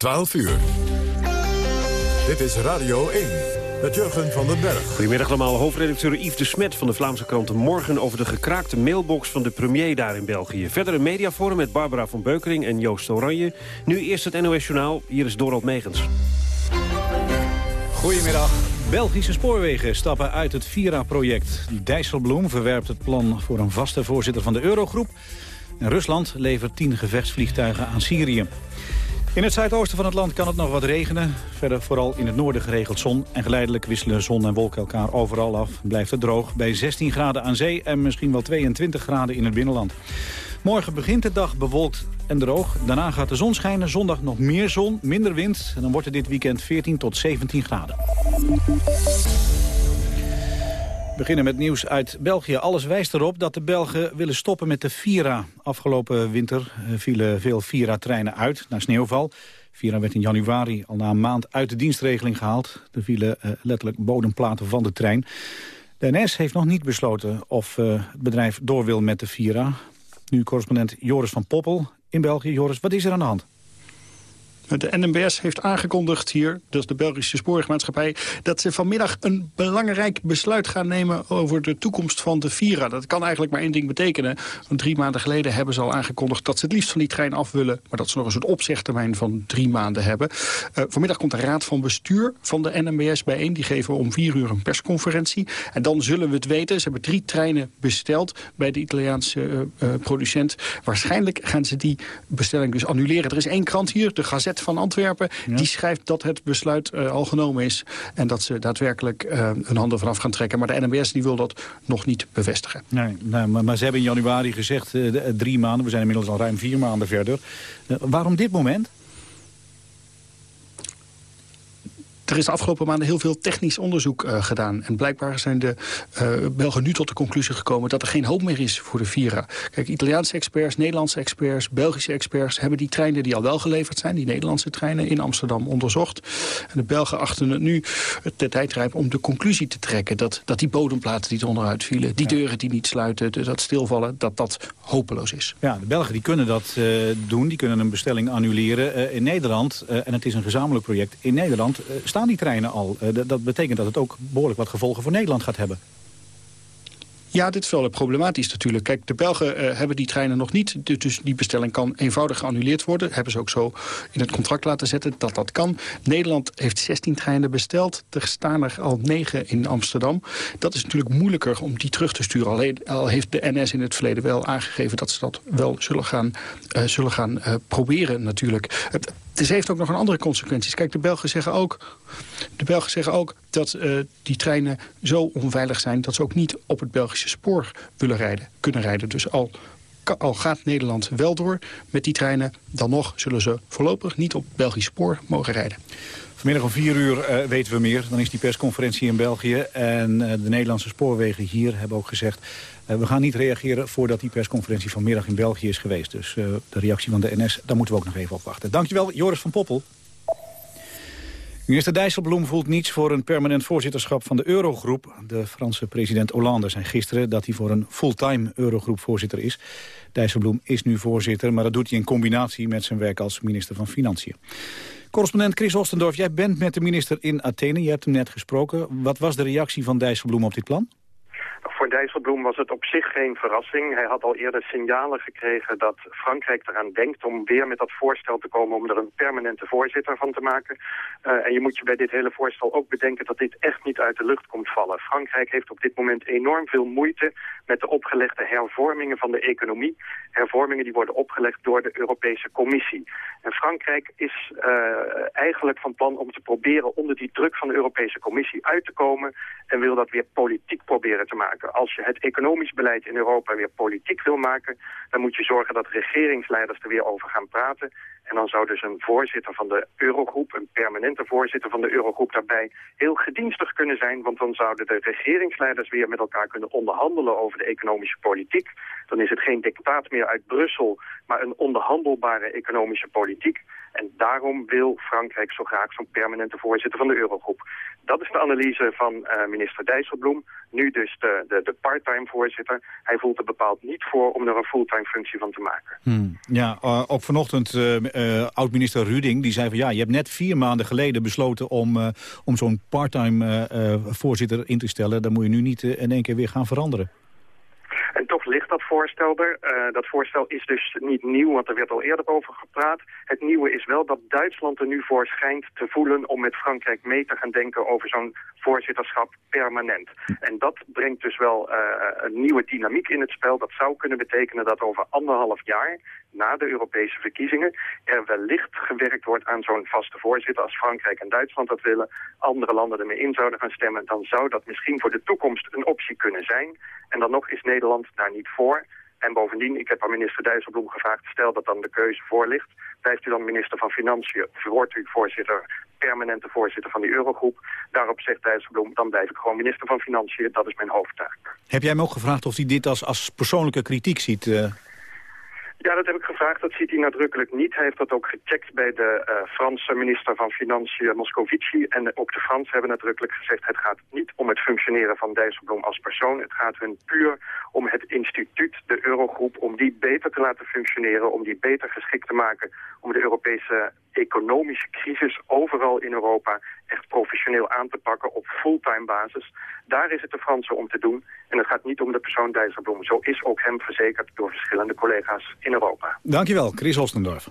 12 uur. Dit is Radio 1 met Jurgen van den Berg. Goedemiddag allemaal. Hoofdredacteur Yves de Smet van de Vlaamse kranten Morgen... over de gekraakte mailbox van de premier daar in België. Verder een mediaforum met Barbara van Beukering en Joost Oranje. Nu eerst het NOS Journaal. Hier is Dorald Megens. Goedemiddag. Belgische spoorwegen stappen uit het Vira-project. Dijsselbloem verwerpt het plan voor een vaste voorzitter van de Eurogroep. En Rusland levert tien gevechtsvliegtuigen aan Syrië. In het zuidoosten van het land kan het nog wat regenen. Verder vooral in het noorden geregeld zon. En geleidelijk wisselen zon en wolken elkaar overal af. Blijft het droog bij 16 graden aan zee en misschien wel 22 graden in het binnenland. Morgen begint de dag bewolkt en droog. Daarna gaat de zon schijnen. Zondag nog meer zon, minder wind. En dan wordt het dit weekend 14 tot 17 graden. We beginnen met nieuws uit België. Alles wijst erop dat de Belgen willen stoppen met de Vira. Afgelopen winter eh, vielen veel Vira-treinen uit na sneeuwval. Vira werd in januari al na een maand uit de dienstregeling gehaald. Er vielen eh, letterlijk bodemplaten van de trein. De NS heeft nog niet besloten of uh, het bedrijf door wil met de Vira. Nu correspondent Joris van Poppel in België. Joris, wat is er aan de hand? De NMBS heeft aangekondigd hier, dus de Belgische spoorwegmaatschappij... dat ze vanmiddag een belangrijk besluit gaan nemen over de toekomst van de Vira. Dat kan eigenlijk maar één ding betekenen. Want drie maanden geleden hebben ze al aangekondigd dat ze het liefst van die trein af willen... maar dat ze nog een soort opzegtermijn van drie maanden hebben. Uh, vanmiddag komt de raad van bestuur van de NMBS bijeen. Die geven om vier uur een persconferentie. En dan zullen we het weten. Ze hebben drie treinen besteld bij de Italiaanse uh, uh, producent. Waarschijnlijk gaan ze die bestelling dus annuleren. Er is één krant hier, de Gazette van Antwerpen... die schrijft dat het besluit uh, al genomen is... en dat ze daadwerkelijk uh, hun handen vanaf gaan trekken. Maar de NMBS die wil dat nog niet bevestigen. Nee, nou, maar, maar, ze hebben in januari gezegd uh, drie maanden. We zijn inmiddels al ruim vier maanden verder. waarom dit moment? Er is de afgelopen maanden heel veel technisch onderzoek uh, gedaan. En blijkbaar zijn de uh, Belgen nu tot de conclusie gekomen... dat er geen hoop meer is voor de Vira. Kijk, Italiaanse experts, Nederlandse experts, Belgische experts... hebben die treinen die al wel geleverd zijn, die Nederlandse treinen... in Amsterdam onderzocht. En de Belgen achten het nu de tijd rijp om de conclusie te trekken... dat, dat die bodemplaten die onderuit vielen, die ja. deuren die niet sluiten... dat stilvallen, dat dat hopeloos is. Ja, de Belgen die kunnen dat uh, doen. Die kunnen een bestelling annuleren. in Nederland, en het is een gezamenlijk project... in Nederland die treinen al. Uh, dat betekent dat het ook behoorlijk wat gevolgen voor Nederland gaat hebben. Ja, dit is wel problematisch natuurlijk. Kijk, de Belgen uh, hebben die treinen nog niet. Dus die bestelling kan eenvoudig geannuleerd worden. Hebben ze ook zo in het contract laten zetten dat dat kan. Nederland heeft 16 treinen besteld. Er staan er al 9 in Amsterdam. Dat is natuurlijk moeilijker om die terug te sturen. Alleen al heeft de NS in het verleden wel aangegeven... dat ze dat wel zullen gaan, uh, zullen gaan uh, proberen natuurlijk. Het, het heeft ook nog een andere consequenties. Kijk, de Belgen zeggen ook, de Belgen zeggen ook dat uh, die treinen zo onveilig zijn... dat ze ook niet op het Belgische spoor willen rijden, kunnen rijden. Dus al, al gaat Nederland wel door met die treinen... dan nog zullen ze voorlopig niet op Belgisch spoor mogen rijden. Vanmiddag om vier uur uh, weten we meer. Dan is die persconferentie in België. En uh, de Nederlandse spoorwegen hier hebben ook gezegd... We gaan niet reageren voordat die persconferentie vanmiddag in België is geweest. Dus de reactie van de NS, daar moeten we ook nog even op wachten. Dankjewel, Joris van Poppel. Minister Dijsselbloem voelt niets voor een permanent voorzitterschap van de Eurogroep. De Franse president Hollande zei gisteren dat hij voor een fulltime Eurogroep voorzitter is. Dijsselbloem is nu voorzitter, maar dat doet hij in combinatie met zijn werk als minister van Financiën. Correspondent Chris Ostendorf, jij bent met de minister in Athene. Je hebt hem net gesproken. Wat was de reactie van Dijsselbloem op dit plan? Voor Dijsselbloem was het op zich geen verrassing. Hij had al eerder signalen gekregen dat Frankrijk eraan denkt om weer met dat voorstel te komen om er een permanente voorzitter van te maken. Uh, en je moet je bij dit hele voorstel ook bedenken dat dit echt niet uit de lucht komt vallen. Frankrijk heeft op dit moment enorm veel moeite met de opgelegde hervormingen van de economie. Hervormingen die worden opgelegd door de Europese Commissie. En Frankrijk is uh, eigenlijk van plan om te proberen onder die druk van de Europese Commissie uit te komen en wil dat weer politiek proberen te maken als je het economisch beleid in Europa weer politiek wil maken... dan moet je zorgen dat regeringsleiders er weer over gaan praten. En dan zou dus een voorzitter van de Eurogroep, een permanente voorzitter van de Eurogroep daarbij heel gedienstig kunnen zijn. Want dan zouden de regeringsleiders weer met elkaar kunnen onderhandelen over de economische politiek. Dan is het geen dictaat meer uit Brussel, maar een onderhandelbare economische politiek. En daarom wil Frankrijk zo graag zo'n permanente voorzitter van de Eurogroep. Dat is de analyse van uh, minister Dijsselbloem. Nu dus de, de, part-time voorzitter. Hij voelt er bepaald niet voor om er een fulltime functie van te maken. Hmm. Ja, uh, ook vanochtend uh, oud-minister Ruding die zei van... ja, je hebt net vier maanden geleden besloten om, om zo'n part-time voorzitter in te stellen. Dan moet je nu niet in één keer weer gaan veranderen. En toch ligt dat Uh, dat voorstel is dus niet nieuw, want er werd al eerder over gepraat. Het nieuwe is wel dat Duitsland er nu voor schijnt te voelen... om met Frankrijk mee te gaan denken over zo'n voorzitterschap permanent. En dat brengt dus wel uh, een nieuwe dynamiek in het spel. Dat zou kunnen betekenen dat over anderhalf jaar na de Europese verkiezingen er wellicht gewerkt wordt aan zo'n vaste voorzitter. Als Frankrijk en Duitsland dat willen, andere landen ermee in zouden gaan stemmen, dan zou dat misschien voor de toekomst een optie kunnen zijn. En dan nog is Nederland daar niet voor. En bovendien, ik heb aan minister Dijsselbloem gevraagd, stel dat dan de keuze voor ligt, blijft u dan minister van Financiën, wordt u voorzitter, permanente voorzitter van die Eurogroep. Daarop zegt Dijsselbloem, dan blijf ik gewoon minister van Financiën, dat is mijn hoofdtaak. Heb jij hem ook gevraagd of hij dit als, als persoonlijke kritiek ziet? Uh... Ja, dat heb ik gevraagd. Dat ziet hij nadrukkelijk niet. Hij heeft dat ook gecheckt bij de uh, Franse minister van Financiën Moscovici. En ook de Fransen hebben nadrukkelijk gezegd... het gaat niet om het functioneren van Dijsselbloem als persoon. Het gaat hun puur om het instituut, de Eurogroep... om die beter te laten functioneren, om die beter geschikt te maken... om de Europese economische crisis overal in Europa echt professioneel aan te pakken op fulltime basis. Daar is het de Fransen om te doen. En het gaat niet om de persoon Dijsselbloem. Zo is ook hem verzekerd door verschillende collega's in Europa. Dankjewel, Chris Ostendorf.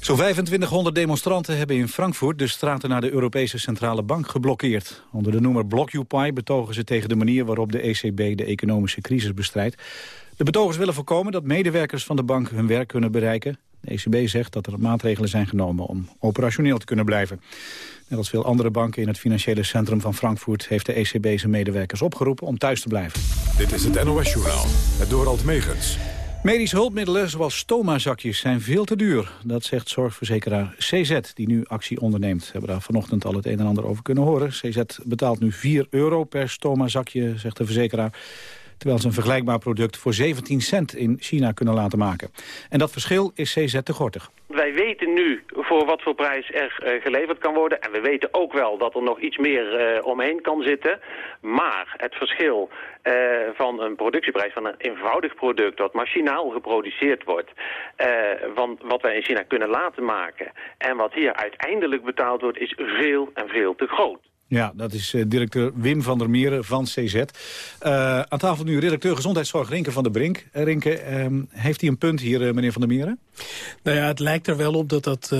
Zo'n 2500 demonstranten hebben in Frankfurt de straten naar de Europese Centrale Bank geblokkeerd. Onder de noemer Blockupy betogen ze tegen de manier waarop de ECB de economische crisis bestrijdt. De betogers willen voorkomen dat medewerkers van de bank hun werk kunnen bereiken. De ECB zegt dat er maatregelen zijn genomen om operationeel te kunnen blijven. Net als veel andere banken in het financiële centrum van Frankfurt... heeft de ECB zijn medewerkers opgeroepen om thuis te blijven. Dit is het NOS Journaal, het Dorald Megens. Medische hulpmiddelen zoals stomazakjes zijn veel te duur. Dat zegt zorgverzekeraar CZ, die nu actie onderneemt. We hebben daar vanochtend al het een en ander over kunnen horen. CZ betaalt nu 4 euro per stomazakje, zegt de verzekeraar terwijl ze een vergelijkbaar product voor 17 cent in China kunnen laten maken. En dat verschil is CZ te gortig. Wij weten nu voor wat voor prijs er uh, geleverd kan worden. En we weten ook wel dat er nog iets meer uh, omheen kan zitten. Maar het verschil uh, van een productieprijs van een eenvoudig product... dat machinaal geproduceerd wordt... van wat wij in China kunnen laten maken... en wat hier uiteindelijk betaald wordt... is veel en veel te groot. Ja, dat is uh, directeur Wim van der Meren van CZ. Uh, aan tafel nu redacteur Gezondheidszorg Rinke van der Brink. Uh, Rinke, ehm, heeft hij een punt hier, meneer van der Meren? Nou ja, het lijkt er wel op dat dat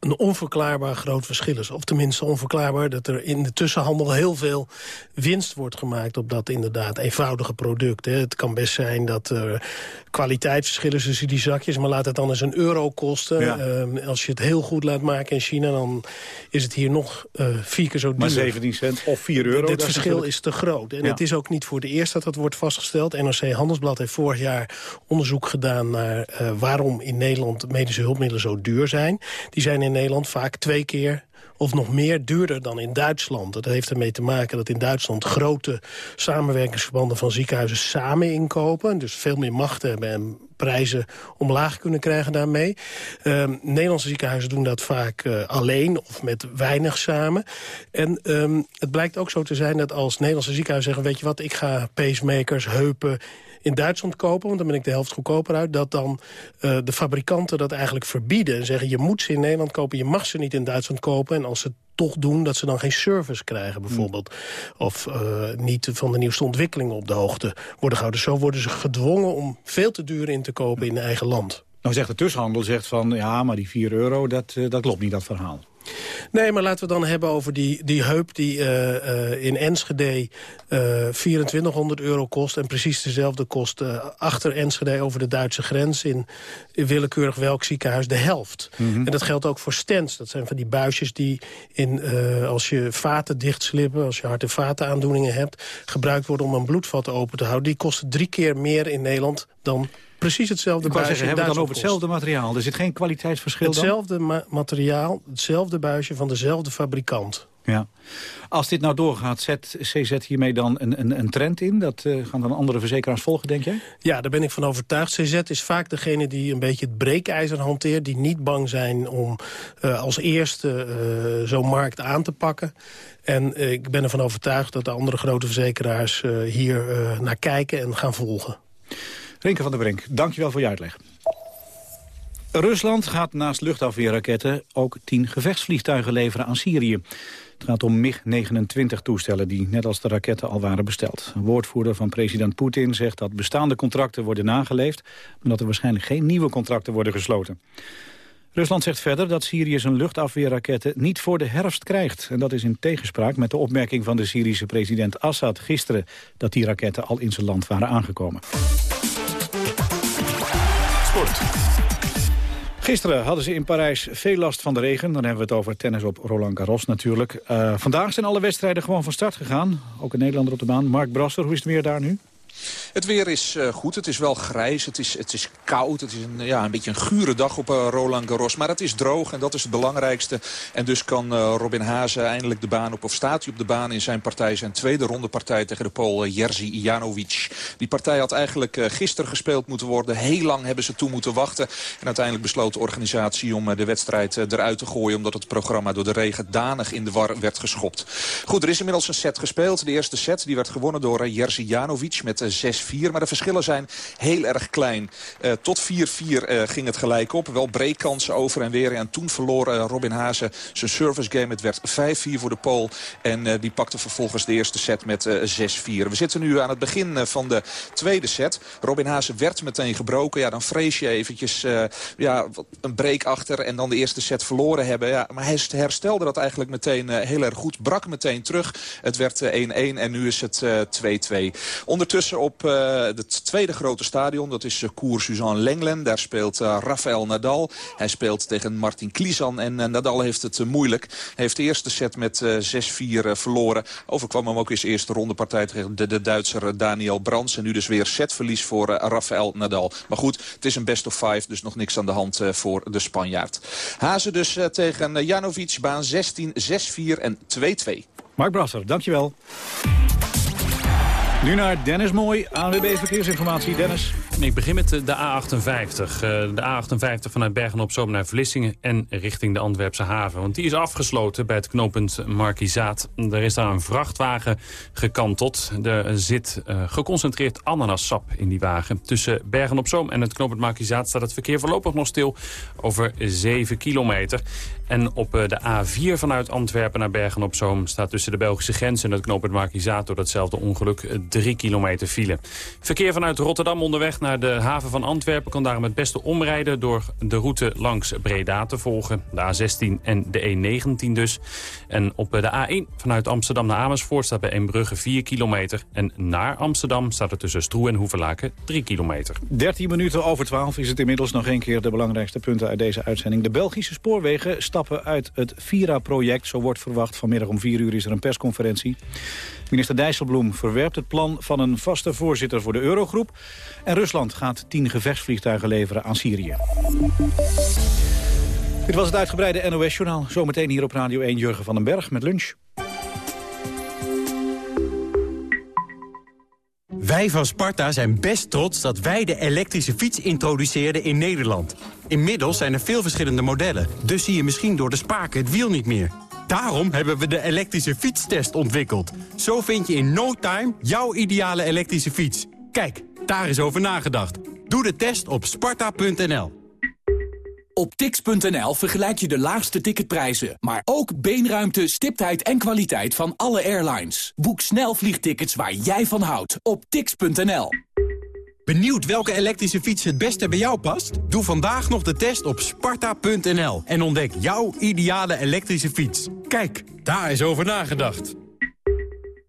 een onverklaarbaar groot verschil is. Of tenminste onverklaarbaar dat er in de tussenhandel heel veel winst wordt gemaakt... op dat inderdaad eenvoudige product. Hè. Het kan best zijn dat er kwaliteitsverschillen tussen die zakjes... maar laat het dan eens een euro kosten. Ja. Ehm, als je het heel goed laat maken in China... dan is het hier nog vier keer zo duur. 17 cent of 4 euro. Dit verschil is te groot. En ja. het is ook niet voor de eerst dat dat wordt vastgesteld. NRC Handelsblad heeft vorig jaar onderzoek gedaan naar waarom in Nederland medische hulpmiddelen zo duur zijn. Die zijn in Nederland vaak twee keer of nog meer duurder dan in Duitsland. Dat heeft ermee te maken dat in Duitsland grote samenwerkingsverbanden van ziekenhuizen samen inkopen. Dus veel meer macht hebben en prijzen omlaag kunnen krijgen daarmee. Uh, Nederlandse ziekenhuizen doen dat vaak uh, alleen of met weinig samen. En um, het blijkt ook zo te zijn dat als Nederlandse ziekenhuizen zeggen... weet je wat, ik ga pacemakers, heupen in Duitsland kopen... want dan ben ik de helft goedkoper uit... dat dan uh, de fabrikanten dat eigenlijk verbieden. En zeggen, je moet ze in Nederland kopen, je mag ze niet in Duitsland kopen. En als ze toch doen dat ze dan geen service krijgen bijvoorbeeld. Of uh, niet van de nieuwste ontwikkelingen op de hoogte worden gehouden. Zo worden ze gedwongen om veel te duur in te kopen in eigen land. Nou zegt de tussenhandel zegt van ja, maar die 4 euro, dat, uh, dat klopt niet, dat verhaal. Nee, maar laten we dan hebben over die, die heup die uh, uh, in Enschede uh, 2400 euro kost... en precies dezelfde kost achter Enschede over de Duitse grens... in, in willekeurig welk ziekenhuis de helft. Mm -hmm. En dat geldt ook voor stents. Dat zijn van die buisjes die in, als je vaten dichtslippen... als je hart- en vatenaandoeningen hebt... gebruikt worden om een bloedvat open te houden. Die kosten drie keer meer in Nederland dan precies hetzelfde buisje. Zeggen, hebben we dan over hetzelfde materiaal? Er zit geen kwaliteitsverschil Hetzelfde ma materiaal, hetzelfde buisje van dezelfde fabrikant. Ja. Als dit nou doorgaat, zet CZ hiermee dan een, een, een trend in? Dat uh, gaan dan andere verzekeraars volgen, denk jij? Ja, daar ben ik van overtuigd. CZ is vaak degene die een beetje het breekijzer hanteert... die niet bang zijn om uh, als eerste uh, zo'n markt aan te pakken. En ik ben ervan overtuigd dat de andere grote verzekeraars hier naar kijken en gaan volgen. Renke van der Brink, dankjewel voor je uitleg. Rusland gaat naast luchtafweerraketten ook tien gevechtsvliegtuigen leveren aan Syrië. Het gaat om MiG-29-toestellen die net als de raketten al waren besteld. Een woordvoerder van president Poetin zegt dat bestaande contracten worden nageleefd... maar dat er waarschijnlijk geen nieuwe contracten worden gesloten. Rusland zegt verder dat Syrië zijn luchtafweerraketten niet voor de herfst krijgt. En dat is in tegenspraak met de opmerking van de Syrische president Assad gisteren... dat die raketten al in zijn land waren aangekomen. Gisteren hadden ze in Parijs veel last van de regen. Dan hebben we het over tennis op Roland Garros natuurlijk. Uh, vandaag zijn alle wedstrijden gewoon van start gegaan. Ook een Nederlander op de baan. Mark Brasser, hoe is het weer daar nu? Het weer is uh, goed. Het is wel grijs. Het is, het is koud. Het is een, ja, een beetje een gure dag op uh, Roland Garros. Maar het is droog en dat is het belangrijkste. En dus kan uh, Robin Haase eindelijk de baan op. Of staat hij op de baan in zijn partij. Zijn tweede rondepartij tegen de Pool Jerzy Janovic. Die partij had eigenlijk gisteren gespeeld moeten worden. Heel lang hebben ze toe moeten wachten. En uiteindelijk besloot de organisatie om de wedstrijd eruit te gooien. Omdat het programma door de regen danig in de war werd geschopt. Goed, er is inmiddels een set gespeeld. De eerste set die werd gewonnen door Jerzy Janovic met 6-4. Maar de verschillen zijn heel erg klein. Uh, tot 4-4 uh, ging het gelijk op. Wel breekkansen over en weer. En toen verloor uh, Robin Haase zijn service game. Het werd 5-4 voor de Pool. En die pakte vervolgens de eerste set met 6-4. We zitten nu aan het begin van de tweede set. Robin Haase werd meteen gebroken. Ja, dan vrees je eventjes ja, een break achter en dan de eerste set verloren hebben. Ja, maar hij herstelde dat eigenlijk meteen heel erg goed. Brak meteen terug. Het werd 1-1 en nu is het 2-2. Ondertussen op uh, het tweede grote stadion. Dat is uh, Koer Suzanne Lenglen. Daar speelt uh, Rafael Nadal. Hij speelt tegen Martin Kliesan. En Nadal heeft het moeilijk. Hij heeft de eerste set met 6-4 verloren. Overkwam hem ook eens eerste rondepartij tegen de, de Duitser Daniel Brands. En nu dus weer setverlies voor Rafael Nadal. Maar goed, het is een best of five. Dus nog niks aan de hand voor de Spanjaard. Hazen dus tegen Janovic. Baan 16, 6-4 en 2-2. Mark Brasser, dankjewel. Nu naar Dennis Mooi, ANWB Verkeersinformatie. Dennis. Ik begin met de A58. Eh, de A58 vanuit Bergen-op-Zoom naar Vlissingen en richting de Antwerpse haven. Want die is afgesloten bij het knooppunt Markizaat. Er is daar een vrachtwagen gekanteld. Er zit uh, geconcentreerd ananassap in die wagen. Tussen Bergen-op-Zoom en het knooppunt Markizaat staat het verkeer voorlopig nog stil over 7 kilometer. En op eh, de A4 vanuit Antwerpen naar Bergen-op-Zoom staat tussen de Belgische grens en het knooppunt Markizaat door datzelfde ongeluk 3 kilometer file. Verkeer vanuit Rotterdam onderweg naar de haven van Antwerpen... kan daarom het beste omrijden door de route langs Breda te volgen. De A16 en de E19 dus. En op de A1 vanuit Amsterdam naar Amersfoort staat bij Eembrugge 4 kilometer. En naar Amsterdam staat er tussen Stroe en Hoevelaken 3 kilometer. 13 minuten over 12 is het inmiddels nog een keer de belangrijkste punten uit deze uitzending. De Belgische spoorwegen stappen uit het Vira-project. Zo wordt verwacht. Vanmiddag om 4 uur is er een persconferentie. Minister Dijsselbloem verwerpt het plan van een vaste voorzitter voor de Eurogroep. En Rusland gaat tien gevechtsvliegtuigen leveren aan Syrië. Dit was het uitgebreide NOS-journaal. Zometeen hier op Radio 1 Jurgen van den Berg met lunch. Wij van Sparta zijn best trots dat wij de elektrische fiets introduceerden in Nederland. Inmiddels zijn er veel verschillende modellen, dus zie je misschien door de spaken het wiel niet meer. Daarom hebben we de elektrische fietstest ontwikkeld. Zo vind je in no time jouw ideale elektrische fiets. Kijk, daar is over nagedacht. Doe de test op sparta.nl. Op tix.nl vergelijk je de laagste ticketprijzen, maar ook beenruimte, stiptheid en kwaliteit van alle airlines. Boek snel vliegtickets waar jij van houdt op tix.nl. Benieuwd welke elektrische fiets het beste bij jou past? Doe vandaag nog de test op sparta.nl en ontdek jouw ideale elektrische fiets. Kijk, daar is over nagedacht.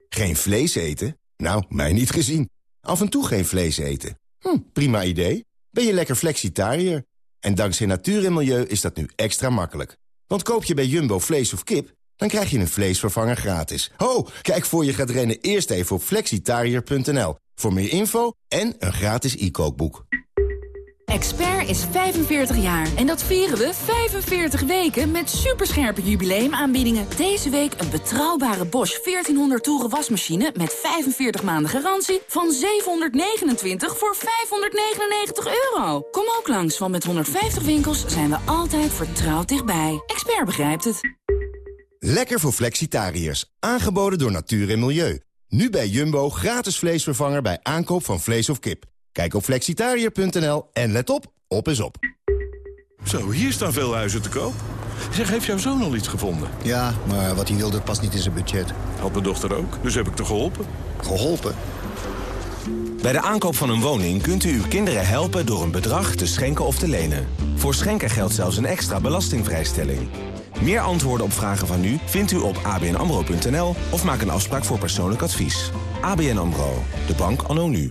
Geen vlees eten? Nou, mij niet gezien. Af en toe geen vlees eten. Hm, prima idee. Ben je lekker flexitariër? En dankzij natuur en milieu is dat nu extra makkelijk. Want koop je bij Jumbo vlees of kip, dan krijg je een vleesvervanger gratis. Ho, kijk voor je gaat rennen eerst even op flexitariër.nl. Voor meer info en een gratis e-kookboek. Expert is 45 jaar en dat vieren we 45 weken met superscherpe jubileumaanbiedingen. Deze week een betrouwbare Bosch 1400 toeren wasmachine met 45 maanden garantie van 729 voor 599 euro. Kom ook langs, want met 150 winkels zijn we altijd vertrouwd dichtbij. Expert begrijpt het. Lekker voor flexitariërs. Aangeboden door Natuur en Milieu. Nu bij Jumbo gratis vleesvervanger bij aankoop van vlees of kip. Kijk op flexitariër.nl en let op, op is op. Zo, hier staan veel huizen te koop. Zeg, heeft jouw zoon al iets gevonden? Ja, maar wat hij wilde past niet in zijn budget. Had mijn dochter ook, dus heb ik te geholpen. Geholpen? Bij de aankoop van een woning kunt u uw kinderen helpen door een bedrag te schenken of te lenen. Voor schenken geldt zelfs een extra belastingvrijstelling. Meer antwoorden op vragen van u vindt u op abnamro.nl of maak een afspraak voor persoonlijk advies. ABN AMRO, de bank anno nu.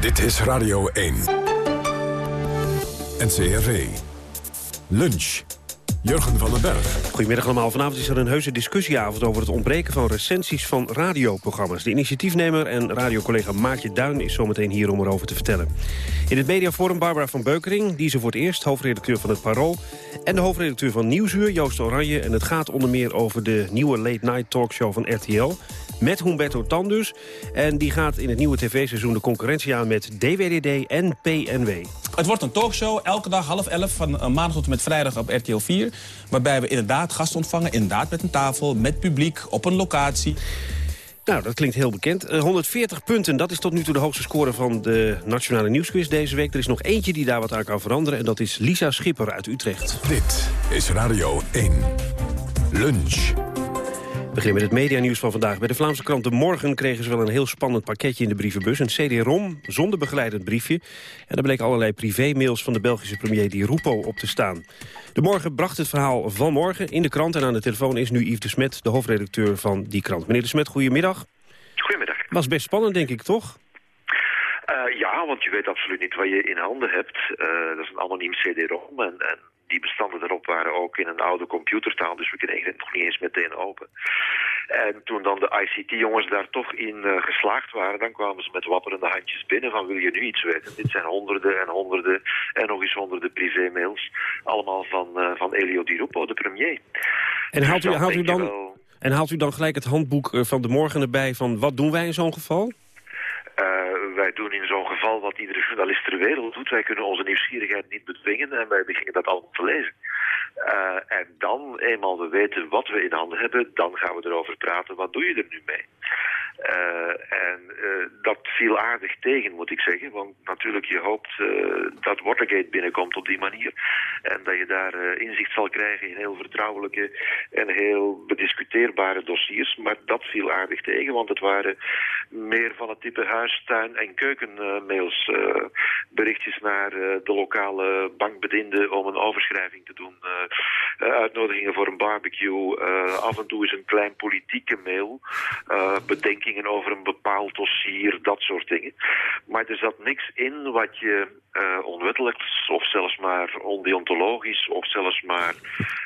Dit is Radio 1. NCRV. Lunch. Jurgen van den Berg. Goedemiddag allemaal. Vanavond is er een heuse discussieavond over het ontbreken van recensies van radioprogramma's. De initiatiefnemer en radiocollega Maartje Duin is zometeen hier om erover te vertellen. In het mediaforum Barbara van Beukering, die ze voor het eerst hoofdredacteur van het Parool... en de hoofdredacteur van Nieuwsuur, Joost Oranje. En het gaat onder meer over de nieuwe late night talkshow van RTL met Humberto Tan dus. En die gaat in het nieuwe tv-seizoen de concurrentie aan met DWDD en PNW. Het wordt een talkshow, elke dag half elf, van eh, maandag tot en met vrijdag op RTL 4. Waarbij we inderdaad gasten ontvangen, inderdaad met een tafel, met publiek, op een locatie. Nou, dat klinkt heel bekend. 140 eh, punten, dat is tot nu toe de hoogste score van de Nationale Nieuwsquiz deze week. Er is nog eentje die daar wat aan kan veranderen en dat is Lisa Schipper uit Utrecht. Dit is Radio 1. Lunch. We beginnen met het medianieuws van vandaag. Bij de Vlaamse krant De Morgen kregen ze wel een heel spannend pakketje in de brievenbus. Een CD-ROM zonder begeleidend briefje. En er bleek allerlei privé-mails van de Belgische premier Di Rupo op te staan. De Morgen bracht het verhaal vanmorgen in de krant. En aan de telefoon is nu Yves de Smet, de hoofdredacteur van die krant. Meneer de Smet, goedemiddag. Goedemiddag. Was best spannend, denk ik, toch? Uh, ja, want je weet absoluut niet wat je in handen hebt. Uh, dat is een anoniem CD-ROM en, en die bestanden erop waren ook in een oude computertaal, dus we kregen het nog niet eens meteen open. En toen dan de ICT-jongens daar toch in uh, geslaagd waren, dan kwamen ze met wapperende handjes binnen van wil je nu iets weten? Dit zijn honderden en honderden en nog eens honderden privé-mails, allemaal van, uh, van Elio Di Rupo, de premier. En haalt u, haalt u dan... Wel... En haalt u dan gelijk het handboek eh, van de morgen erbij van wat doen wij in zo'n geval? Wij doen in zo'n geval wat iedere journalist ter wereld doet. Wij kunnen onze nieuwsgierigheid niet bedwingen en wij beginnen dat allemaal te lezen. Uh, en dan, eenmaal we weten wat we in handen hebben, dan gaan we erover praten. Wat doe je er nu mee? Uh, en uh, dat viel aardig tegen, moet ik zeggen. Want natuurlijk, je hoopt dat Watergate binnenkomt op die manier. En dat je daar inzicht zal krijgen in heel vertrouwelijke en heel bediscuteerbare dossiers. Maar dat viel aardig tegen, want het waren meer van het type huis, tuin en keukenmails. berichtjes naar de lokale bankbediende om een overschrijving te doen. Uitnodigingen voor een barbecue. af en toe is een klein politieke mail. bedenkingen over een bepaald dossier, dat soort dingen. Maar er zat niks in wat je uh, onwettelijk of zelfs maar ondeontologisch of zelfs maar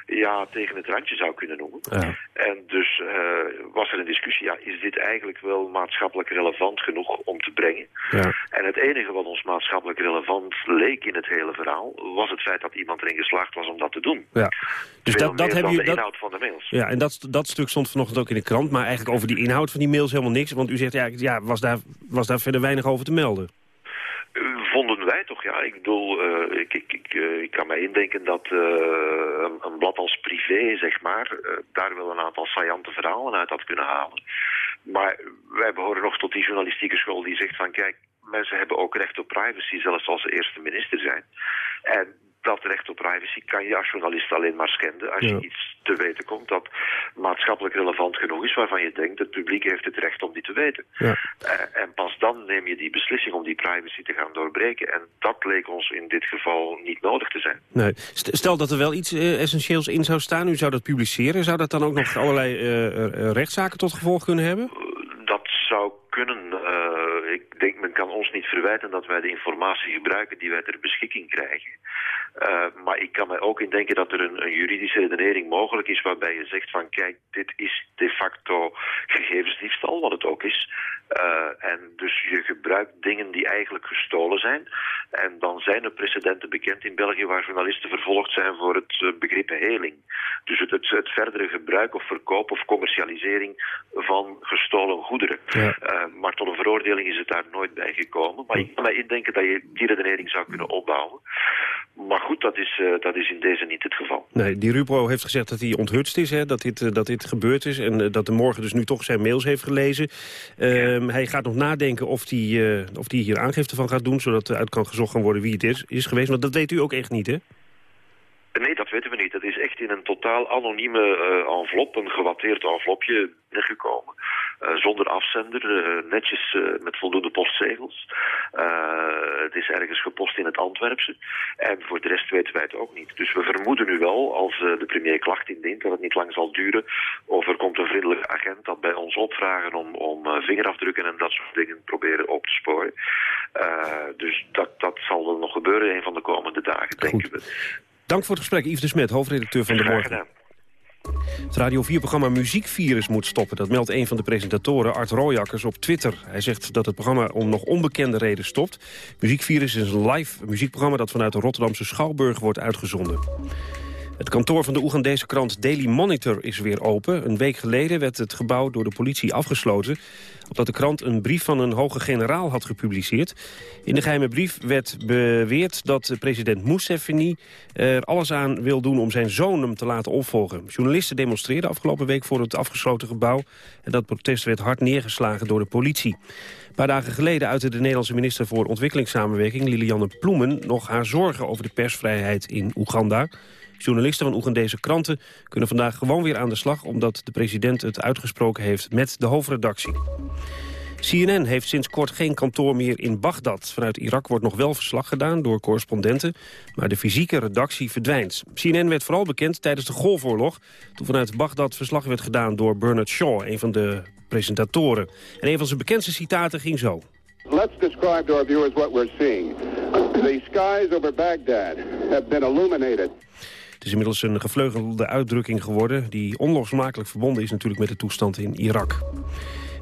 ja, tegen het randje zou kunnen noemen. Ja. En dus uh, was er een discussie, ja, is dit eigenlijk wel maatschappelijk relevant genoeg om te brengen? Ja. En het enige wat ons maatschappelijk relevant leek in het hele verhaal was het feit dat iemand erin geslaagd was om dat te doen. Ja. Dus dat, dat hebben jullie. de inhoud van de mails. Ja, en dat, dat stuk stond vanochtend ook in de krant, maar eigenlijk over die inhoud van die mails helemaal niks. Want u zegt, ja, ja was, daar, was daar verder weinig over te melden. Toch, ja. Ik bedoel, uh, ik, ik, ik, uh, ik, kan mij indenken dat uh, een, een, blad als privé, zeg maar, daar wel een aantal saillante verhalen uit had kunnen halen. Maar wij behoren nog tot die journalistieke school die zegt van, kijk, mensen hebben ook recht op privacy, zelfs als ze eerste minister zijn. En dat recht op privacy kan je als journalist alleen maar schenden als je iets te weten komt dat maatschappelijk relevant genoeg is, waarvan je denkt het publiek heeft het recht om die te weten. Ja. Uh, en pas dan neem je die beslissing om die privacy te gaan doorbreken. En dat leek ons in dit geval niet nodig te zijn. Nee. Stel dat er wel iets uh, essentieels in zou staan, u zou dat publiceren, zou dat dan ook nog allerlei uh, rechtszaken tot gevolg kunnen hebben? dat zou kunnen ik denk, men kan ons niet verwijten dat wij de informatie gebruiken die wij ter beschikking krijgen. Uh, maar ik kan me ook in denken dat er een, een, juridische redenering mogelijk is waarbij je zegt van kijk, dit is de facto gegevensdiefstal, wat het ook is. Uh, en dus je gebruikt dingen die eigenlijk gestolen zijn. En dan zijn er precedenten bekend in België waar journalisten vervolgd zijn voor het uh, begrip heling. Dus het, het, het, verdere gebruik of verkoop of commercialisering van gestolen goederen. Ja. maar tot een veroordeling is het daar nooit bij gekomen. Maar ik kan me indenken dat je die redenering zou kunnen opbouwen. Maar goed, dat is, uh, dat is in deze niet het geval. Nee, die Rupo heeft gezegd dat hij onthutst is, hè, dat, dit, uh, dat dit gebeurd is... en uh, dat de morgen dus nu toch zijn mails heeft gelezen. Ehm, hij gaat nog nadenken of hij of die hier aangifte van gaat doen... zodat uit kan gezocht gaan worden wie het is, is geweest. Want dat weet u ook echt niet, hè? Nee, dat weten we niet. Het is echt in een totaal anonieme uh, envelop, een gewatteerd envelopje binnengekomen. Uh, zonder afzender, uh, netjes met voldoende postzegels. het is ergens gepost in het Antwerpse. En voor de rest weten wij het ook niet. Dus we vermoeden nu wel, als de premier klacht indient, dat het niet lang zal duren. Of er komt een vriendelijke agent dat bij ons opvragen om, om vingerafdrukken en dat soort dingen proberen op te sporen. dus dat, dat zal wel nog gebeuren een van de komende dagen, denken we. Dank voor het gesprek, Yves de Smet, hoofdredacteur van De Morgen. Het Radio 4-programma Muziekvirus moet stoppen. Dat meldt een van de presentatoren, Art Rooijakkers, op Twitter. Hij zegt dat het programma om nog onbekende reden stopt. Muziekvirus is een live muziekprogramma... dat vanuit de Rotterdamse Schouwburg wordt uitgezonden. Het kantoor van de Oegandese krant Daily Monitor is weer open. Een week geleden werd het gebouw door de politie afgesloten... omdat de krant een brief van een hoge generaal had gepubliceerd. In de geheime brief werd beweerd dat president Mousseveni er alles aan wil doen om zijn zoon hem te laten opvolgen. Journalisten demonstreerden afgelopen week voor het afgesloten gebouw... en dat protest werd hard neergeslagen door de politie. Een paar dagen geleden uitte de Nederlandse minister voor Ontwikkelingssamenwerking... Lilianne Ploemen nog haar zorgen over de persvrijheid in Oeganda... Journalisten van Oegandese kranten kunnen vandaag gewoon weer aan de slag... omdat de president het uitgesproken heeft met de hoofdredactie. CNN heeft sinds kort geen kantoor meer in Bagdad. Vanuit Irak wordt nog wel verslag gedaan door correspondenten... maar de fysieke redactie verdwijnt. CNN werd vooral bekend tijdens de Golfoorlog... toen vanuit Bagdad verslag werd gedaan door Bernard Shaw... een van de presentatoren. En een van zijn bekendste citaten ging zo. Let's describe to our viewers what we're seeing. The skies over Baghdad have been illuminated. Het is inmiddels een gevleugelde uitdrukking geworden... die onlosmakelijk verbonden is natuurlijk met de toestand in Irak.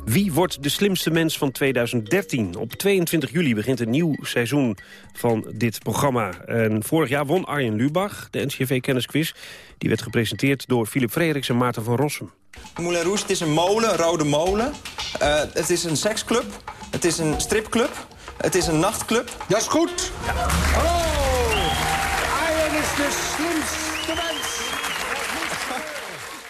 Wie wordt de slimste mens van 2013? Op 22 juli begint een nieuw seizoen van dit programma. En vorig jaar won Arjen Lubach de NCV Kennisquiz. Die werd gepresenteerd door Philip Frederiks en Maarten van Rossum. Moulin Rouge, het is een molen, een rode molen. Uh, het is een seksclub. Het is een stripclub. Het is een nachtclub. Dat is goed. Ja. Oh,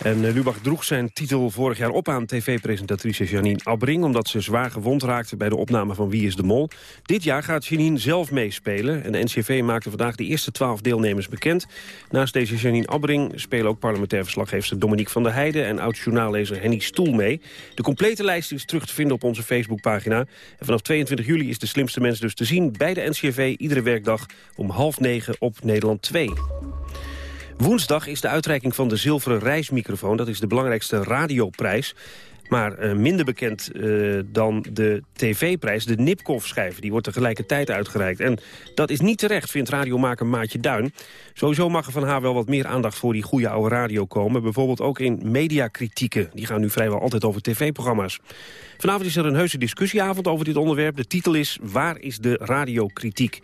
en uh, Lubach droeg zijn titel vorig jaar op aan tv-presentatrice Janine Abbring... omdat ze zwaar gewond raakte bij de opname van Wie is de Mol. Dit jaar gaat Janine zelf meespelen. En de NCV maakte vandaag de eerste twaalf deelnemers bekend. Naast deze Janine Abbring spelen ook parlementair verslaggever Dominique van der Heijden... en oud-journaallezer Henny Stoel mee. De complete lijst is terug te vinden op onze Facebookpagina. En vanaf 22 juli is de slimste mens dus te zien bij de NCV... iedere werkdag om half negen op Nederland 2. Woensdag is de uitreiking van de zilveren reismicrofoon. Dat is de belangrijkste radioprijs. Maar uh, minder bekend uh, dan de tv-prijs, de Nipkoff-schijf. Die wordt tegelijkertijd uitgereikt. En dat is niet terecht, vindt radiomaker Maatje Duin. Sowieso mag er van haar wel wat meer aandacht voor die goede oude radio komen. Bijvoorbeeld ook in mediakritieken. Die gaan nu vrijwel altijd over tv-programma's. Vanavond is er een heuse discussieavond over dit onderwerp. De titel is Waar is de radiokritiek?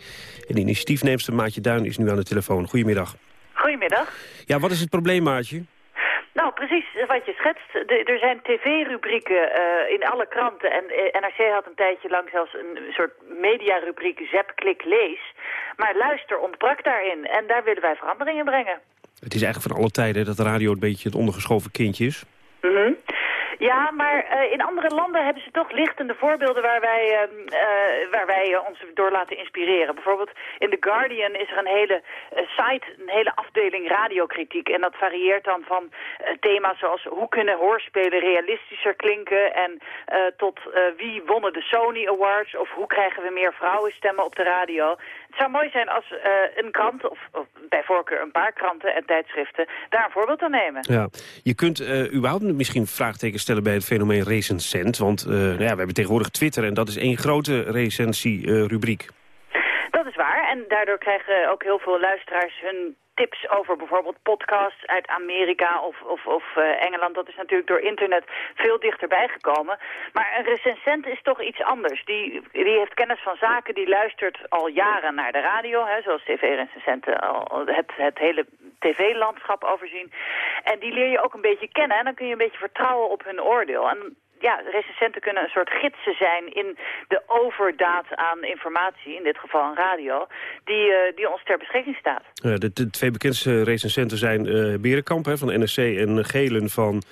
En de initiatiefneemster Maatje Duin is nu aan de telefoon. Goedemiddag. Goedemiddag. Ja, wat is het probleem, Maartje? Nou, precies wat je schetst. er zijn tv-rubrieken uh, in alle kranten. En uh, NRC had een tijdje lang zelfs een soort mediarubriek Zep, Klik, Lees. Maar luister ontbrak daarin. En daar willen wij verandering in brengen. Het is eigenlijk van alle tijden dat de radio een beetje het ondergeschoven kindje is. Mm ja, maar uh, in andere landen hebben ze toch lichtende voorbeelden waar wij, uh, uh, waar wij ons door laten inspireren. Bijvoorbeeld in The Guardian is er een hele site, een hele afdeling radiokritiek. En dat varieert dan van thema's zoals hoe kunnen hoorspelen realistischer klinken... en tot wie wonnen de Sony Awards of hoe krijgen we meer vrouwenstemmen op de radio. Het zou mooi zijn als eh, een krant, of, of bij voorkeur een paar kranten en tijdschriften, daar een voorbeeld aan nemen. Ja. Je kunt uh, überhaupt misschien vraagtekens stellen bij het fenomeen recensent. Want uh, nou ja, we hebben tegenwoordig Twitter en dat is één grote recensierubriek. dat is waar. En daardoor krijgen ook heel veel luisteraars hun tips over bijvoorbeeld podcasts uit Amerika of, of, of uh, Engeland. Dat is natuurlijk door internet veel dichterbij gekomen. Maar een recensent is toch iets anders. Die, die heeft kennis van zaken, die luistert al jaren naar de radio. Hè, zoals tv-recensenten al het, het hele tv-landschap overzien. En die leer je ook een beetje kennen. En dan kun je een beetje vertrouwen op hun oordeel. En ja, recensenten kunnen een soort gidsen zijn in de overdaad aan informatie, in dit geval een radio, die, uh, die ons ter beschikking staat. Uh, de, de, twee bekendste recensenten zijn uh, Berenkamp hè, van NSC en Gelen van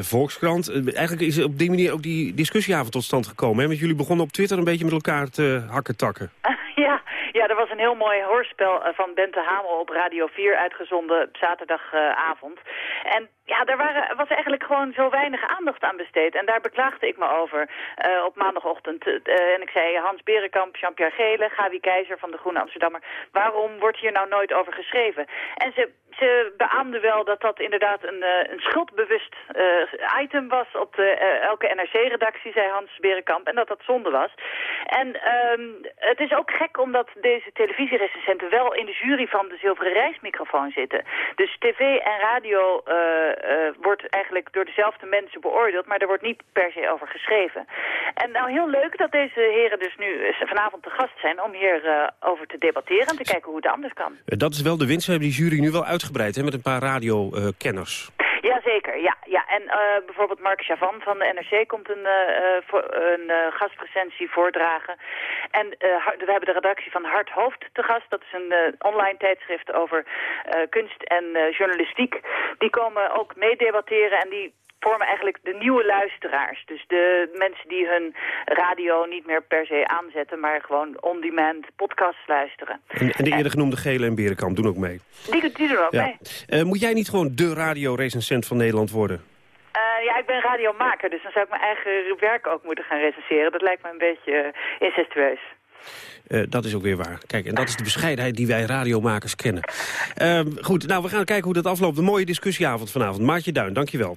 Volkskrant. eigenlijk is op die manier ook die discussieavond tot stand gekomen. Hè? Want jullie begonnen op Twitter een beetje met elkaar te hakken takken. ja, er was een heel mooi hoorspel van Bente Hamel op Radio 4 uitgezonden zaterdagavond. en ja, daar waren, was eigenlijk gewoon zo weinig aandacht aan besteed. En daar beklaagde ik me over uh, op maandagochtend. Uh, en ik zei, Hans Berenkamp, Jean-Pierre Gele, Gavi Keizer van de Groene Amsterdammer... waarom wordt hier nou nooit over geschreven? En ze, ze beaamde wel dat dat inderdaad een, uh, een schuldbewust item was... op de, elke NRC-redactie, zei Hans Berenkamp, en dat dat zonde was. En um, het is ook gek omdat deze televisierecensenten wel in de jury van de Zilveren Reismicrofoon zitten. Dus tv en radio... Wordt eigenlijk door dezelfde mensen beoordeeld, maar er wordt niet per se over geschreven. En nou heel leuk dat deze heren dus nu vanavond te gast zijn om hier uh, over te debatteren en te kijken hoe het anders kan. Dat is wel de winst. We hebben die jury nu wel met een paar radiokenners. Jazeker, ja. ja. En uh, bijvoorbeeld Mark Chavan van de NRC komt een, uh, voor, een gastrecensie voordragen. En we hebben de redactie van Hart Hoofd te gast. Dat is een online tijdschrift over kunst en journalistiek. Die komen ook meedebatteren en die vormen eigenlijk de nieuwe luisteraars. Dus de mensen die hun radio niet meer per se aanzetten... maar gewoon on-demand podcasts luisteren. En, en de eerder genoemde Gele en Berenkamp doen ook mee? Die, die doen ook ja. mee. Uh, moet jij niet gewoon de radiorecensent van Nederland worden? Uh, ja, ik ben radiomaker, dus dan zou ik mijn eigen werk ook moeten gaan recenseren. Dat lijkt me een beetje uh, incestueus. Uh, dat is ook weer waar. Kijk, en dat is de bescheidenheid die wij radiomakers kennen. Uh, goed, nou, we gaan kijken hoe dat afloopt. Een mooie discussieavond vanavond. Maartje Duin, dankjewel.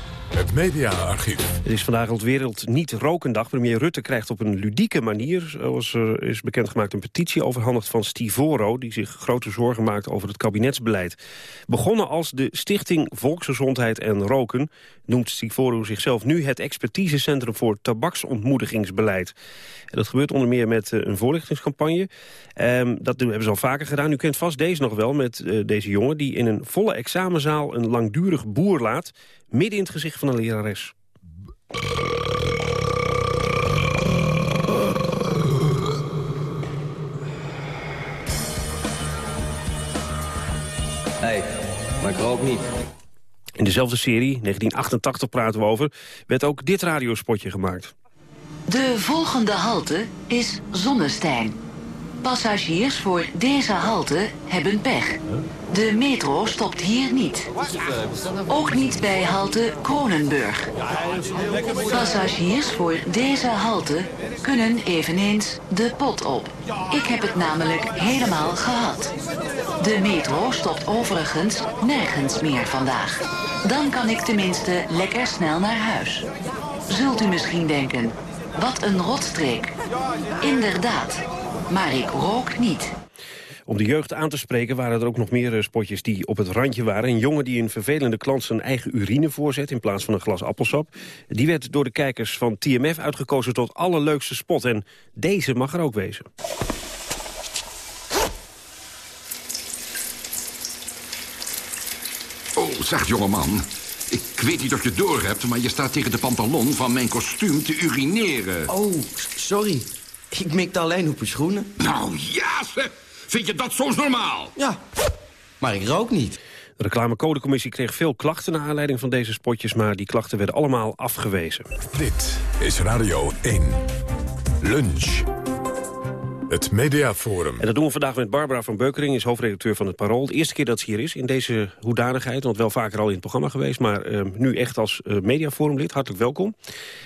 Het mediaarchief. Het is vandaag Wereld Niet Rokendag. Premier Rutte krijgt op een ludieke manier, zoals er is bekendgemaakt, een petitie overhandigd van Stivoro, die zich grote zorgen maakt over het kabinetsbeleid. Begonnen als de Stichting Volksgezondheid en Roken, noemt Stivoro zichzelf nu het expertisecentrum voor tabaksontmoedigingsbeleid. En dat gebeurt onder meer met een voorlichtingscampagne. Um, dat hebben ze al vaker gedaan. U kent vast deze nog wel met uh, deze jongen die in een volle examenzaal een langdurig boer laat midden in het gezicht van een lerares. hey, maar ik rook niet. In dezelfde serie, 1988 praten we over, werd ook dit radiospotje gemaakt. De volgende halte is Zonnestein. Passagiers voor deze halte hebben pech. De metro stopt hier niet. Ook niet bij halte Kronenburg. Passagiers voor deze halte kunnen eveneens de pot op. Ik heb het namelijk helemaal gehad. De metro stopt overigens nergens meer vandaag. Dan kan ik tenminste lekker snel naar huis. Zult u misschien denken, wat een rotstreek. Inderdaad, maar ik rook niet. Om de jeugd aan te spreken waren er ook nog meer eh, spotjes die op het randje waren. Een jongen die een vervelende klant zijn eigen urine voorzet in plaats van een glas appelsap. Die werd door de kijkers van TMF uitgekozen tot allerleukste spot. En deze mag er ook wezen. Oh, zeg jongeman. Ik weet niet of je het door hebt, maar je staat tegen de pantalon van mijn kostuum te urineren. Oh, sorry. Ik mikte alleen op je schoenen. Nou ja, zeg. Vind je dat soms normaal? Ja, maar ik rook niet. De reclamecodecommissie kreeg veel klachten naar aanleiding van deze spotjes... maar die klachten werden allemaal afgewezen. Dit is Radio 1. Lunch. Het Mediaforum. En dat doen we vandaag met Barbara van Beukering, is hoofdredacteur van het Parool. De eerste keer dat ze hier is in deze hoedanigheid, want wel vaker al in het programma geweest, maar uh, nu echt als uh, Mediaforumlid. Hartelijk welkom.